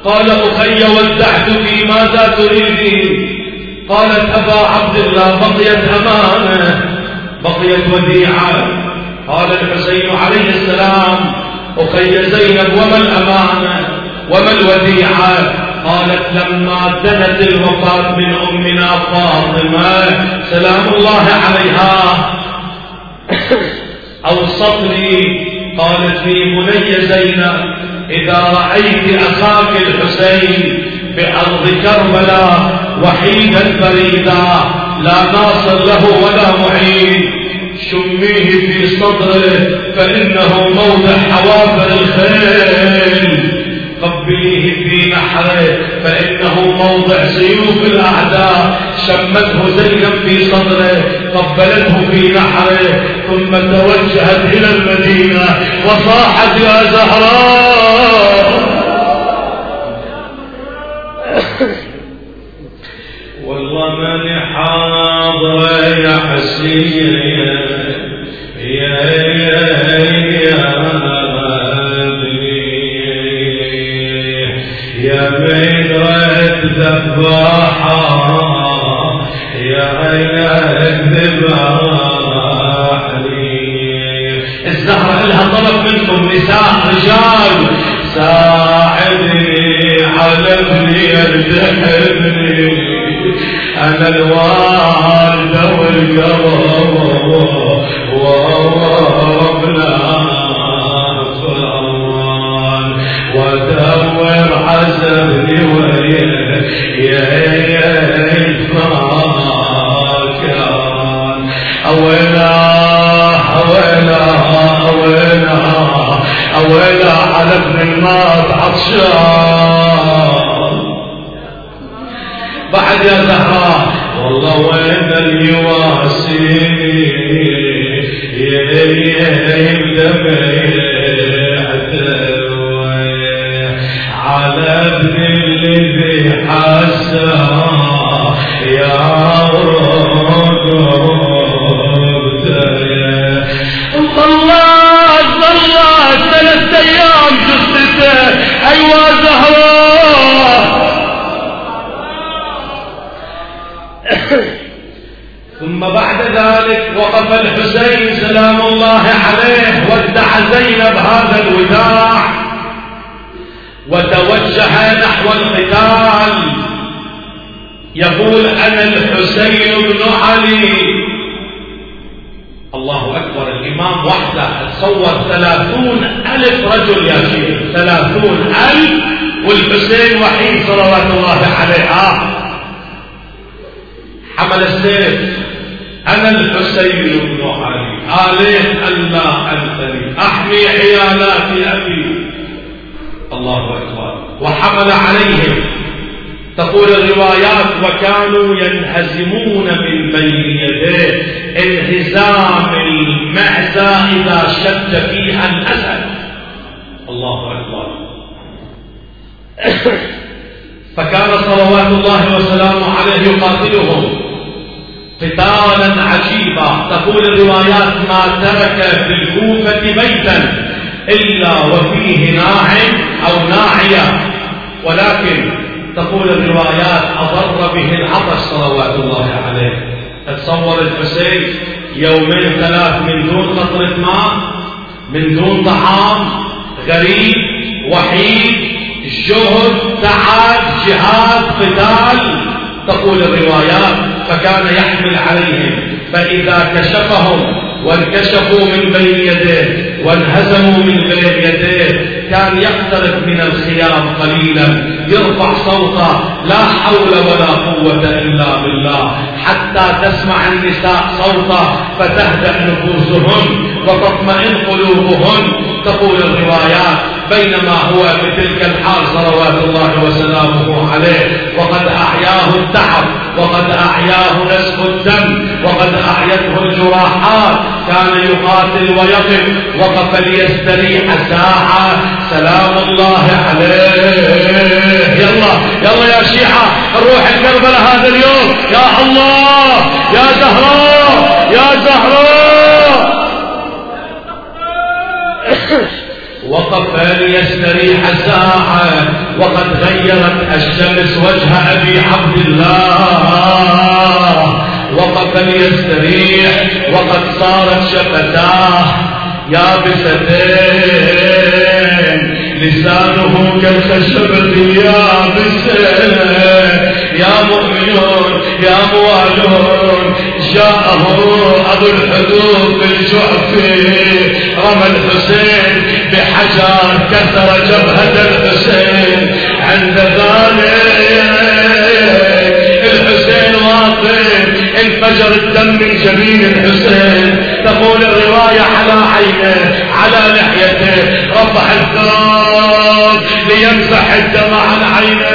قال أخي ودعتك ماذا تريدين؟ قالت أبا عبد الله بقيت أمانة بقيت وديعة. قال الحسين عليه السلام أخي زينب وما الأمانة؟ وما الوديعة؟ قالت لما دنت الوفاة من أمنا فاطمة سلام الله عليها. أوصتني قالت لي بني زينب إذا رأيت أخاك الحسين بأرض كربلاء وحيدا فريدا لا ناصر له ولا معين. شميه في صدره فإنه موضع حوافر الخيل. قبليه في نحره فإنه موضع سيوف الأعداء. شمته زينب في صدره قبلته في نحره. ثم توجهت إلى المدينة وصاحت يا زهراء. والله من حاضر يا حسين يا يا يا رد ذباحة يا عين ذباحني الزهرة لها طلب منكم نساء رجال. ابني يرتحبني أنا الوالدة والقرب وربنا ودور حسبني وين يا كان أولا أولا أولا أولا على ابن الماط عطشان. يا زهراء والله وين اليواسي على ابن الذي حسى يا رب الله الله ثلاث أيام جثته ايوا زهراء ثم بعد وقف الحسين سلام الله عليه ودع زينب هذا الوداع. وتوجه نحو القتال. يقول أنا الحسين بن علي. الله أكبر الإمام وحده تصور ثلاثون ألف رجل يا شيخ ثلاثون ألف. والحسين وحيد صلوات الله عليه. آه. حمل السيف. الحسين بن علي. آليت ألا أنتني. أحمي عيالات أبي الله أكبر. وحمل عليهم. تقول الروايات وكانوا ينهزمون من بين يديه. انهزام المعزى إذا شد فيها الأسد الله أكبر. فكان صلوات الله وسلامه عليه يقاتلهم. قتالا عجيبا. تقول الروايات ما ترك في الكوفة بيتا إلا وفيه ناع أو ناعية. ولكن تقول الروايات أضر به العطش صلوات الله عليه. تصور الحسين يومين ثلاث من دون قطرة ماء من دون طعام غريب وحيد جهد تعب جهاد قتال. تقول الروايات فكان يحمل عليهم. فإذا كشفهم وانكشفوا من بين يديه وانهزموا من بين يديه كان يقترب من الخيام قليلا. يرفع صوته لا حول ولا قوة إلا بالله. حتى تسمع النساء صوته فتهدأ نفوسهن وتطمئن قلوبهن. تقول الروايات بينما هو بتلك الحال صلوات الله وسلامه عليه وقد أحياه التعب وقد أحياه نسف الدم وقد أحيته الجراحات كان يقاتل ويقف وقف ليستريح ساعة سلام الله عليه يلا يلا يا شيعة نروح كربلاء هذا اليوم يا الله يا زهراء يا زهراء وقف ليستريح ساعة وقد غيرت الشمس وجه أبي عبد الله. وقف ليستريح وقد صارت شفتاه. يابستين لسانه كالخشبة يابسين يا مؤمنون يا موالون جاءه أبو الحدود بالجعف رمى الحسين بحجر كسر جبهة الحسين. عند ذلك الحسين واقف انفجر الدم من جبين الحسين. تقول الرواية على عينه على لحيته. رفع الثوب ليمسح الدم عن عينه.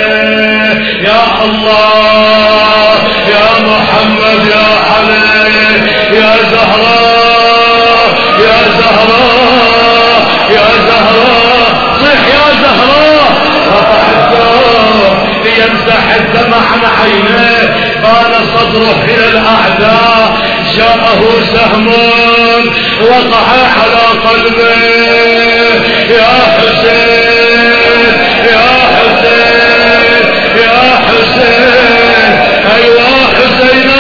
يا الله يا محمد يا زهراء يا زهراء يا زهراء صح يا زهراء رفع الثوب ليمسح الدم عن عينه بان صدره إلى الأعداء. جاءه سهم وقع على قلبه. يا حسين يا حسين يا حسين. ايوا حسينا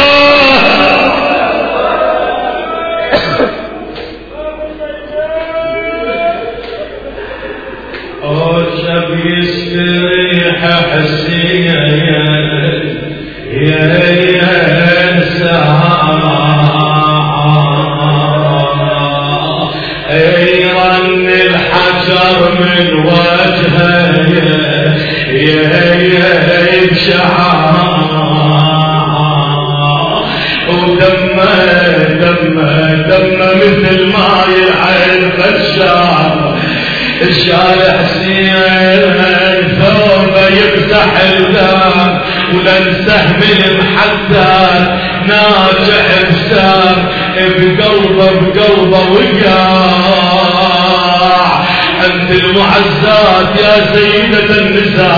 المعزات يا سيدة النساء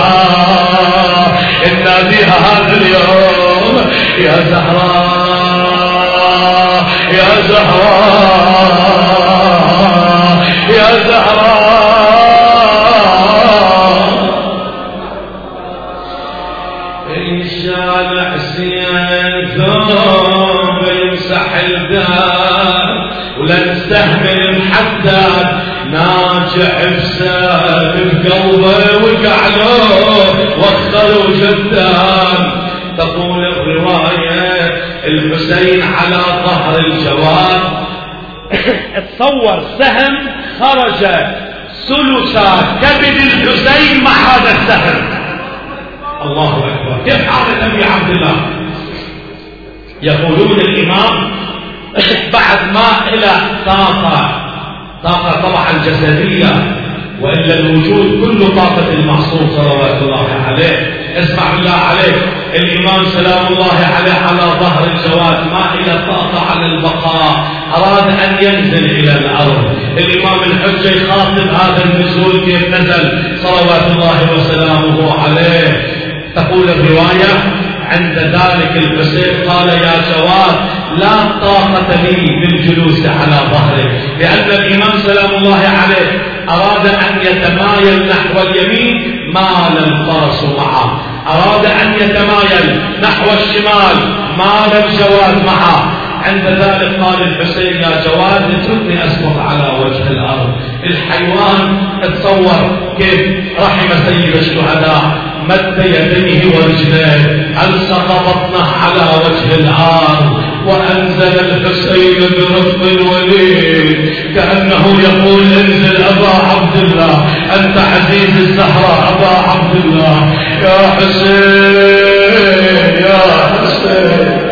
ناديها هذا اليوم يا زهراء يا زهراء يا زهراء وشدان تقول الرواية الحسين على ظهر الجواد تصور سهم خرج ثلث كبد الحسين مع هذا السهم. الله أكبر. كيف حالة أبي عبد الله؟ يقولون الإمام بعد ما إلى طاقة طاقة طبعا جسدية وإلا الوجود كله طاقة المعصوم صلوات الله عليه. اسمع بالله عليك. الإمام سلام الله عليه على ظهر الجواد ما إلى طاقة على البقاء. أراد أن ينزل إلى الأرض. الإمام الحجة يخاطب هذا النزول كيف نزل؟ صلوات الله وسلامه عليه. تقول الرواية عند ذلك الحسين قال يا جواد لا طاقة لي بالجلوس على ظهرك. لأن الإمام سلام الله عليه أراد أن يتمايل نحو اليمين مال الفرس معه. أراد أن يتمايل نحو الشمال مال الجواد معه. عند ذلك قال الحسين يا جواد اتركني أسقط على وجه الأرض. الحيوان تصور كيف رحم سيد الشهداء مد يديه ورجليه. ألصق بطنه على وجه الأرض؟ وأنزل الحسين برفق الوليد كأنه يقول انزل أبا عبد الله أنت عزيز الزهراء أبا عبد الله. يا حسين يا حسين.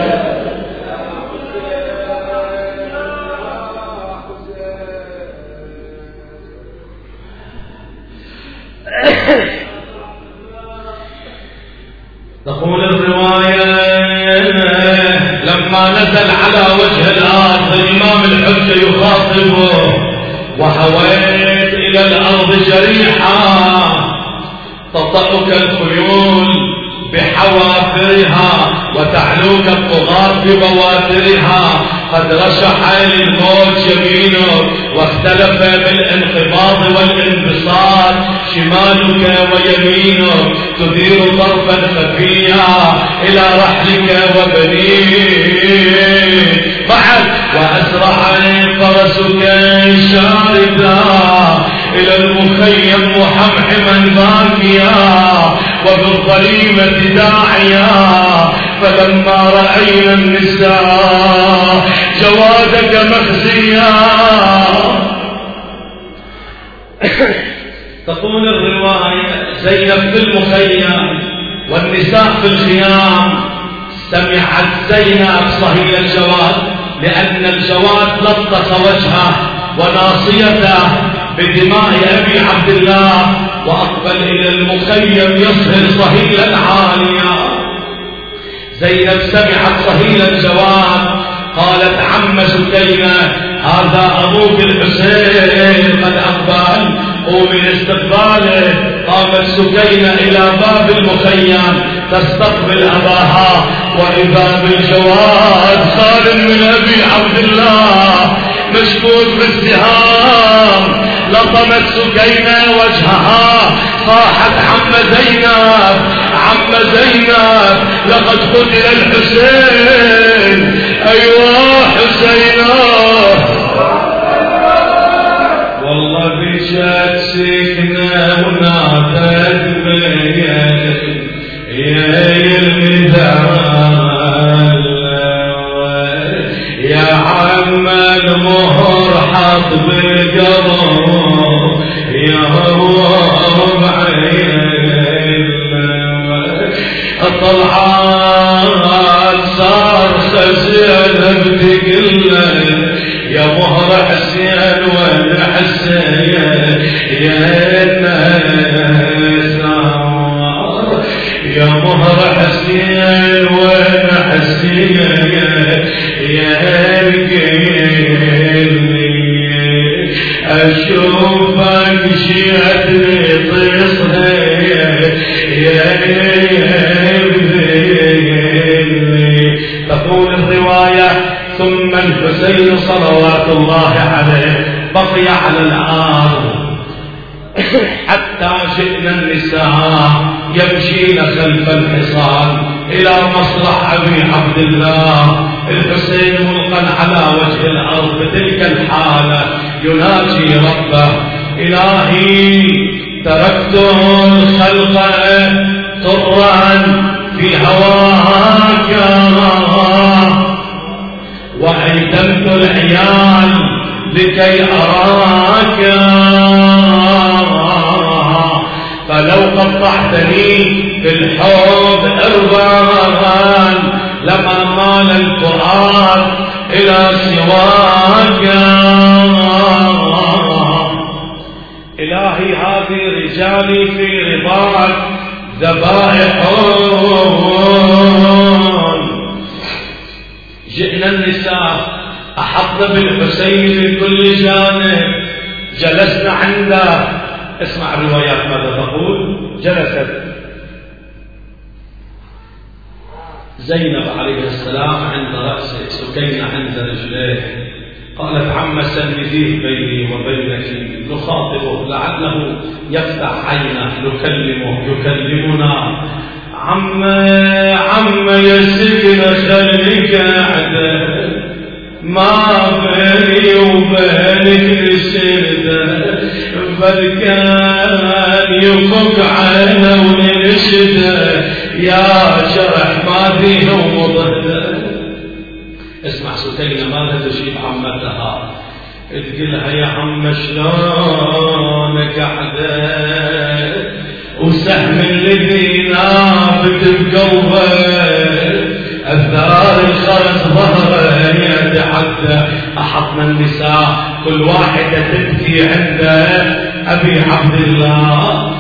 نزل على وجه الأرض الإمام الحجة يخاطبه. وهويت إلى الأرض جريحا. تطأك الخيول. بحوافرها وتعلوك الطغاة ببواترها قد رشح الموت يمينك واختلف بالانقباض والانبساط. شمالك ويمينك تدير طرفا خفيا إلى رحلك وبنيك. بعد وأسرع فرسك شاردا إلى المخيم محمحما باكيا. وبالظليمة داعيا فلما رأينا النساء جوادك مخزيا. تقول الرواية زينب في المخيم والنساء في الخيام. سمعت زينب صهيل الجواد لأن الجواد لطخ وجهه وناصيته. بدماء أبي عبد الله وأقبل إلى المخيم يصهر صهيلا عاليا. زينب سمعت صهيل الجواد قالت عم سكينة هذا أبوك الحسين قد أقبل قومي لاستقباله قامت سكينة إلى باب المخيم تستقبل أباها وإذا بالجواد خال من أبي عبد الله مشكوك بالسهام لطمت سكينة وجهها. صاحت عم زينب عم زينب لقد قتل الحسين. أيوة حسينا والله بشات سكنة ونادت بيا يا المثال عم المهر حط بالقلب يا ربع طلعان صار خزين بتقله يا مهر حسين وين حسين يا الناس يا مهر حسين تقول الرواية ثم الحسين صلوات الله عليه بقي على العار حتى جئنا النساء يمشين خلف الحصان إلى مصرح أبي عبد الله. الحسين ملقا على وجه الأرض بتلك الحالة يناجي ربه. إلهي تركت الخلق طرا في هواك وأيتمت العيال لكي أراك. فلو قطعتني في الحوض أربان لما مال الفؤاد إلى سواك. هذه رجالي في رضاك ذبائح جئنا النساء أحطنا بالحسين من كل جانب. جلسنا عنده اسمع الروايات ماذا تقول. جلست. زينب عليه السلام عند رأسه سكينة عند رجليه. قالت عم سنديه بيني وبينك نخاطبه لعله يفتح عينه نكلمه يكلمنا. عم عم يا سكن خليك قاعدة ما بيني وبينك رشدة فالكان يفك عينه ونرشده يا شرح ما فيه ومضده اسمع سكينة ما تجيب عمتها تقولها يا عم شلونك قعدت وسهم الذي نابت بقلبه الثار الخرس ظهره يتحدى أحطنا النساء كل واحدة تبكي عنده. أبي عبد الله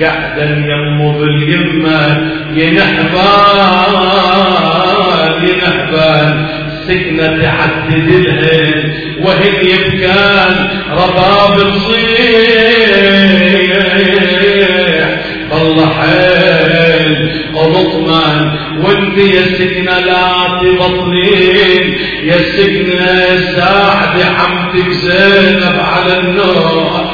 قعدا يمه باليمة. ينحبان ينحبان سكنة تعدد الهن وهن يبكان رباب تصيح والله حيل ومطمن وانت يا سكنة لا تبطلين يا سكنة ساعد حمتك زينب على النور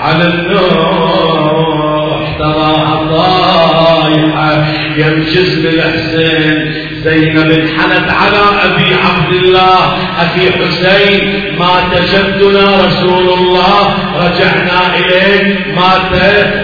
على النور تراها طايحة. يمشي اسم الحسين زينب انحنت على أبي عبد الله. أخي حسين مات جدنا رسول الله رجعنا اليه مات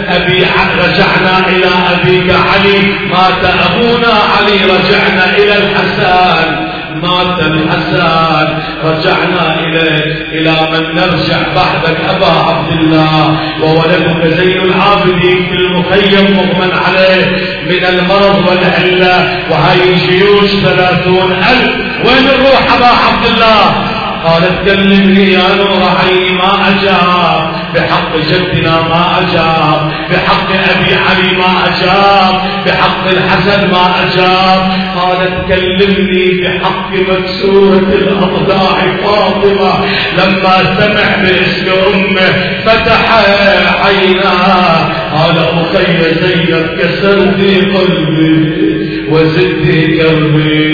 أبي رجعنا إلى أبيك علي مات أبونا علي رجعنا إلى الحسن. مات الحسن. رجعنا إليه إلى من نرجع بعدك أبا عبد الله. وولدك زين العابدين في المخيم مغمى عليه من المرض والعلة. وهاي الجيوش ثلاثون ألف. وين نروح أبا عبد الله؟ قالت كلمني يا نور عيني ما أجاب. بحق جدنا ما أجاب بحق أبي علي ما أجاب بحق الحسن ما أجاب. قالت كلمني بحق مكسورة الأضلاع فاطمة. لما سمع باسم أمه فتح عيناه قال أخي زينب كسرتي قلبي وزدتي كربي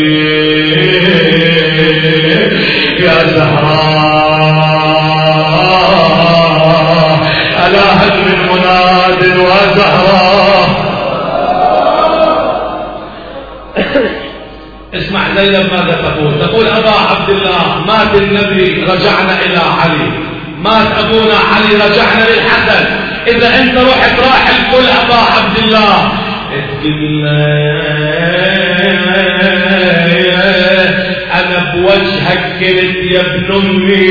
يا زهراء. زينب ماذا تقول؟ تقول أبا عبد الله مات النبي رجعنا إلى علي. مات أبونا علي رجعنا للحسن. إذا أنت رحت راح الكل أبا عبد الله. أنا بوجهك كنت يا ابن أمي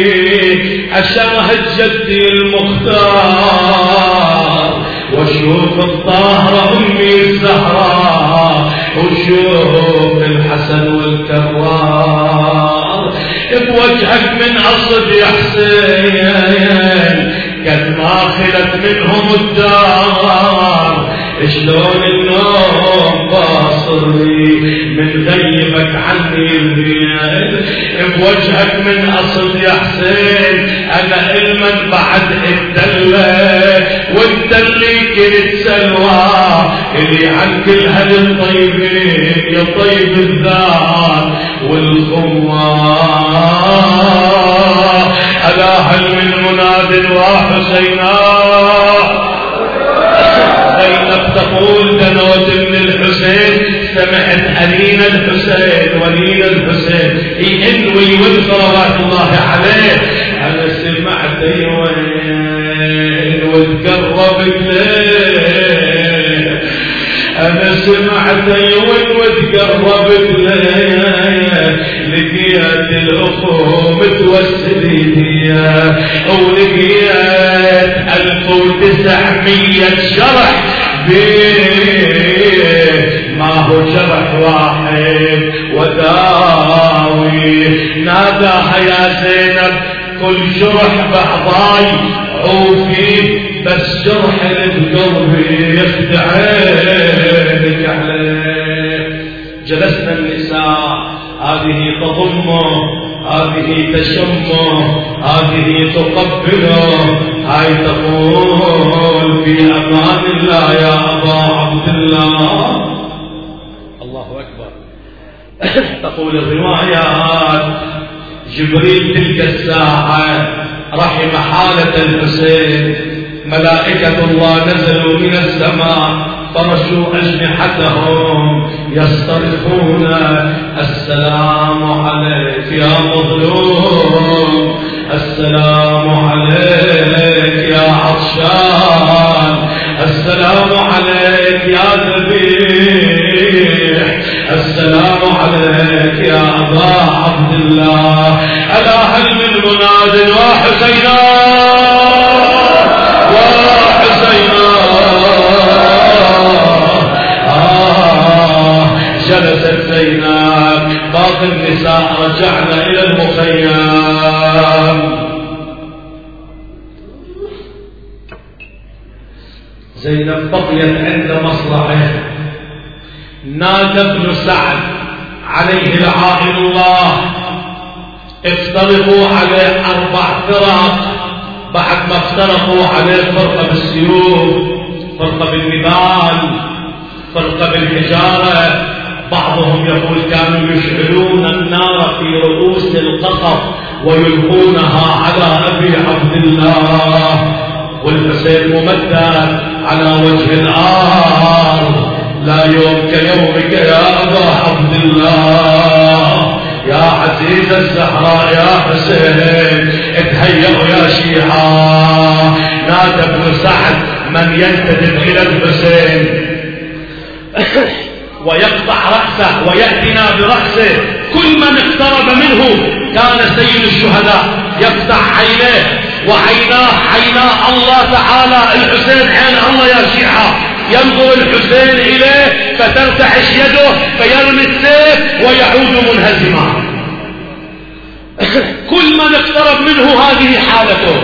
اشاهد جدي المختار. واشوف الطاهرة أمي الزهراء وشوف الحسن والكرار بوجهك من اصد يا حسين قد ما خلت منهم الدار. شلون النوم باصري؟ من غيبك عني بوجهك من أصل يا حسين أنا إلمن بعد الدلة. وانت اللي كنت سلوى اللي عن كل هالطيبين يا طيب الذات والخوار ألا هل من مناد وحسينا زينب تقول دنوت من الحسين سمعت أنين الحسين ولين الحسين. يهن ويود صلوات الله عليه. أنا سمعت وين وتقربت ليه أنا سمعت وين وتقربت ليه لقيت الأخو متوسلين. ولقيت ألف وتسعمية شرح ما هو شرح واحد وداوي. ناداها يا زينب كل جرح بعضاي عوفي بس جرح القلب يخدعينك عليه. جلسنا النساء هذه تضمه هذه تشمه هذه تقبله. هاي تقول في أمان الله يا أبا عبد الله. الله أكبر. تقول الروايات. جبريل تلك الساعة رحم حالة الحسين. ملائكة الله نزلوا من السماء فرشوا أجنحتهم. يصطرخون السلام عليك يا مظلوم. السلام عليك يا عطشان. السلام عليك يا ذبيح. السلام عليك يا أبا عبد الله. ألا هل من مناد لعائن الله. افترقوا عليه أربع فرق. بعد ما افترقوا عليه فرقه بالسيوف فرقه بالنبال فرقه بالحجارة. بعضهم يقول كانوا يشعلون النار في رؤوس القصب ويلقونها على أبي عبد الله. والحسين ممدد على وجه الأرض لا يوم كيومك يا أبا عبد الله. يا عزيز الزهراء يا حسين اتهيئوا يا شيعة. نادى ابن سعد من ينتدب إلى الحسين. ويقطع رأسه ويأتنا برأسه. كل من اقترب منه كان سيد الشهداء. يفتح عينيه وعيناه عينا الله تعالى. الحسين عين الله يا شيعة. ينظر الحسين إليه فترتعش يده فيرمي السيف ويعود منهزما. كل من اقترب منه هذه حالته.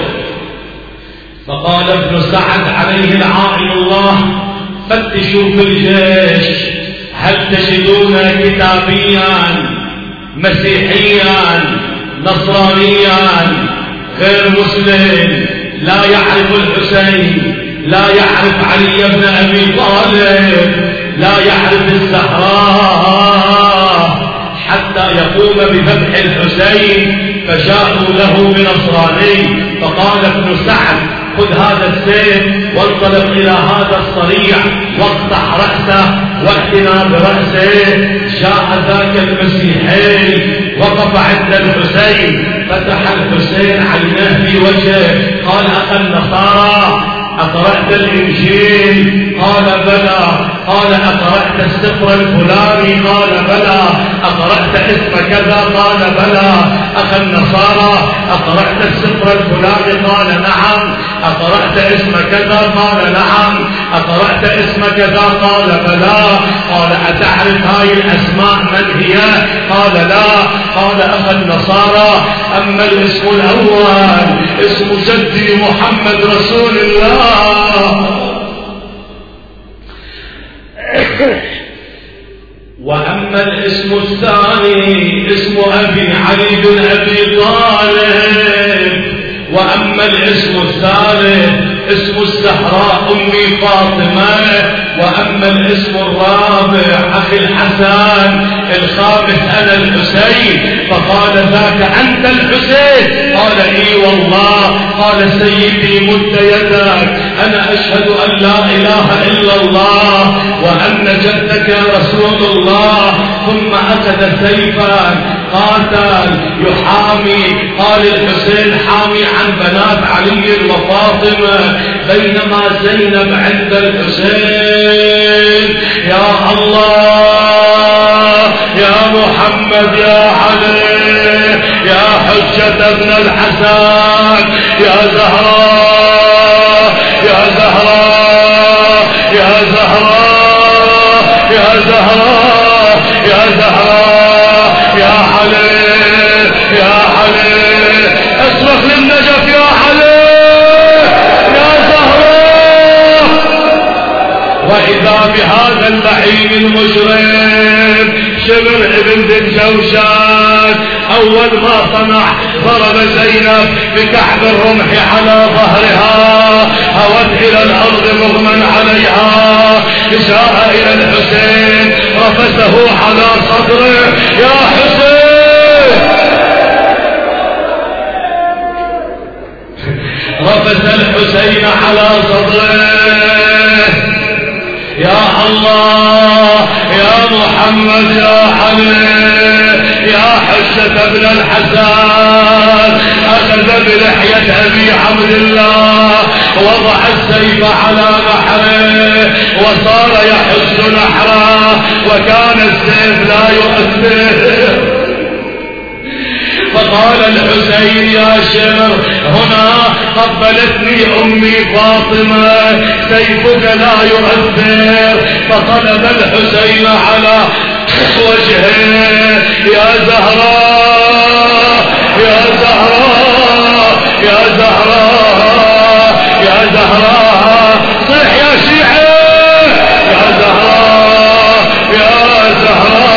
فقال ابن سعد عليه العائن الله فتشوا في الجيش هل تجدون كتابيا مسيحيا نصرانيا غير مسلم لا يعرف الحسين؟ لا يعرف علي بن أبي طالب لا يعرف الزهراء حتى يقوم بذبح الحسين فجاءوا له بنصراني فقال ابن سعد خذ هذا السيف وانطلق إلى هذا الصريع واقطع رأسه واحتنا برأسه. جاء ذاك المسيحي وقف عند الحسين فتح الحسين عيناه في وجهه. قال اخا النصارى؟ أقرأت الإنجيل قال بلى. قال أقرأت السفر الفلاني؟ قال بلى. أقرأت اسم كذا؟ قال بلى. أخ النصارى؟ أقرأت السفر الفلاني؟ قال نعم. أقرأت اسم كذا؟ قال نعم. أقرأت اسم كذا؟ قال بلى. قال أتعرف هاي الأسماء من هي؟ قال لا. قال أخ النصارى. أما الاسم الأول اسم جدي محمد رسول الله. وأما الاسم الثاني اسم أبي علي بن أبي طالب وأما الاسم الثالث اسم الزهراء أمي فاطمة وأما الاسم الرابع أخي الحسن الخامس أنا الحسين. فقال ذاك أنت الحسين؟ قال إي والله. قال سيدي مد يدك أنا أشهد أن لا إله إلا الله وأن جدك رسول الله. ثم أخذ سيفا قاتل. يحامي. قال الحسين حامي عن بنات علي وفاطمة. بينما زينب عند الحسين. يا الله يا محمد يا علي يا حجة ابن الحسن يا زهراء يا زهراء يا زهراء يا زهراء يا زهراء يا علي يا علي. اصرخ للنجف يا وإذا بهذا اللعين المجرم شبر ابن ذي الجوشان أول ما صنع ضرب زينب بكعب الرمح على ظهرها هوت إلى الأرض مغمى عليها. جاء إلى الحسين رفسه على صدره يا حسين! رفس الحسين على صدره. الله. يا محمد يا علي يا حسة ابن الحسن. أخذ بلحية أبي عبد الله. وضع السيف على نحره وصار يحس نحره وكان السيف لا يؤثر. فقال الحسين يا شر هنا قبلتني أمي فاطمة سيفك لا يؤثر. فطلب الحسين على وجهه. يا زهراء يا زهراء يا زهراء يا زهراء صيح يا شيعة يا زهراء يا زهراء.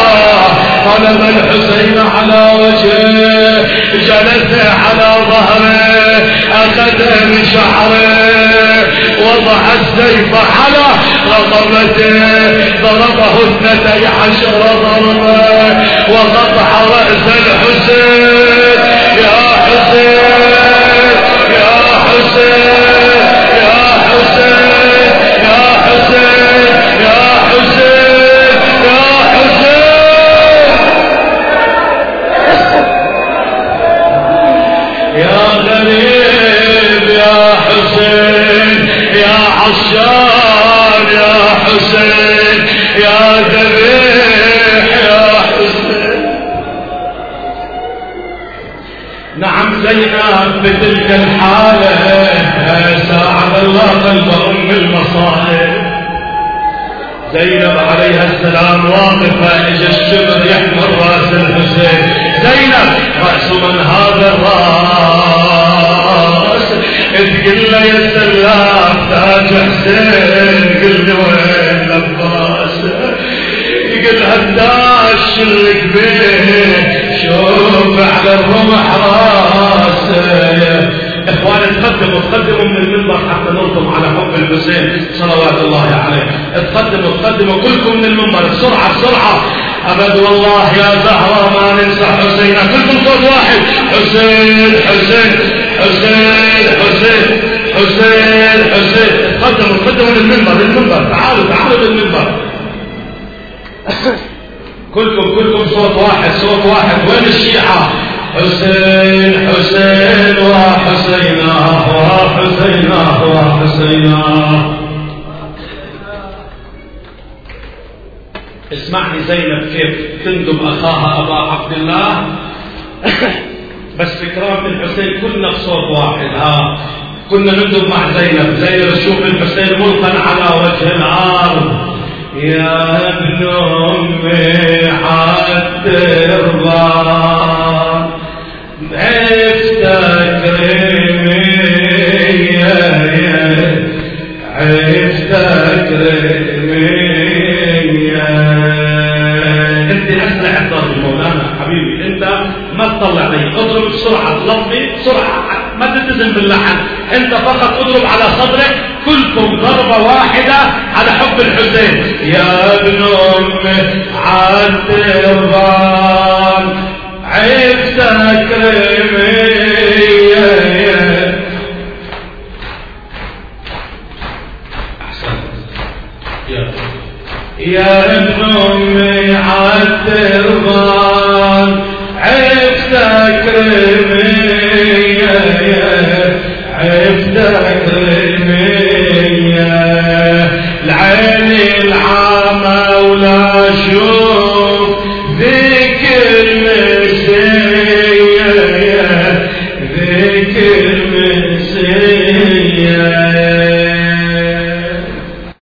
طلب الحسين على وجهه جلس على ظهره أخذ من شعره وضع السيف على رقبته ضربه اثنتي عشر ضربة وقطع رأس الحسين. يا حسين يا حسين. يا عشان يا حسين يا ذبيح يا حسين. نعم زينب بتلك الحالة ساعد الله قلب أم المصائب. زينب عليها السلام واقفة اجى الشبر يحمل رأس الحسين. زينب رأس من هذا الرأس؟ تقول له يا سلام تاج حسين قل له وين لباس يقول التاج شلك بيه شوف على الرمح راسه اخواني تقدموا تقدموا من المنبر حتى نلطم على حب الحسين صلوات الله عليه تقدموا تقدموا كلكم من المنبر بسرعة بسرعة ابد والله يا زهره ما ننسى حسين كلكم صوت واحد حسين حسين حسين حسين حسين حسين. تقدموا تقدموا للمنبر للمنبر. تعالوا تعالوا للمنبر. كلكم كلكم صوت واحد صوت واحد. وين الشيعة؟ حسين حسين وحسيناه وحسيناه وحسيناه. اسمعني زينب كيف تندب أخاها أبا عبد الله. بس اكرام الحسين كلنا بصوت واحد ها. كنا ندب مع زينب. زي رشوف الحسين ملقا على وجه الأرض. يا ابن أمي حترضى عفتك تلتزم باللحن انت فقط اضرب على صدرك كلكم ضربة واحدة على حب الحسين. يا ابن أمي عالتربان عيبتك رمية. يا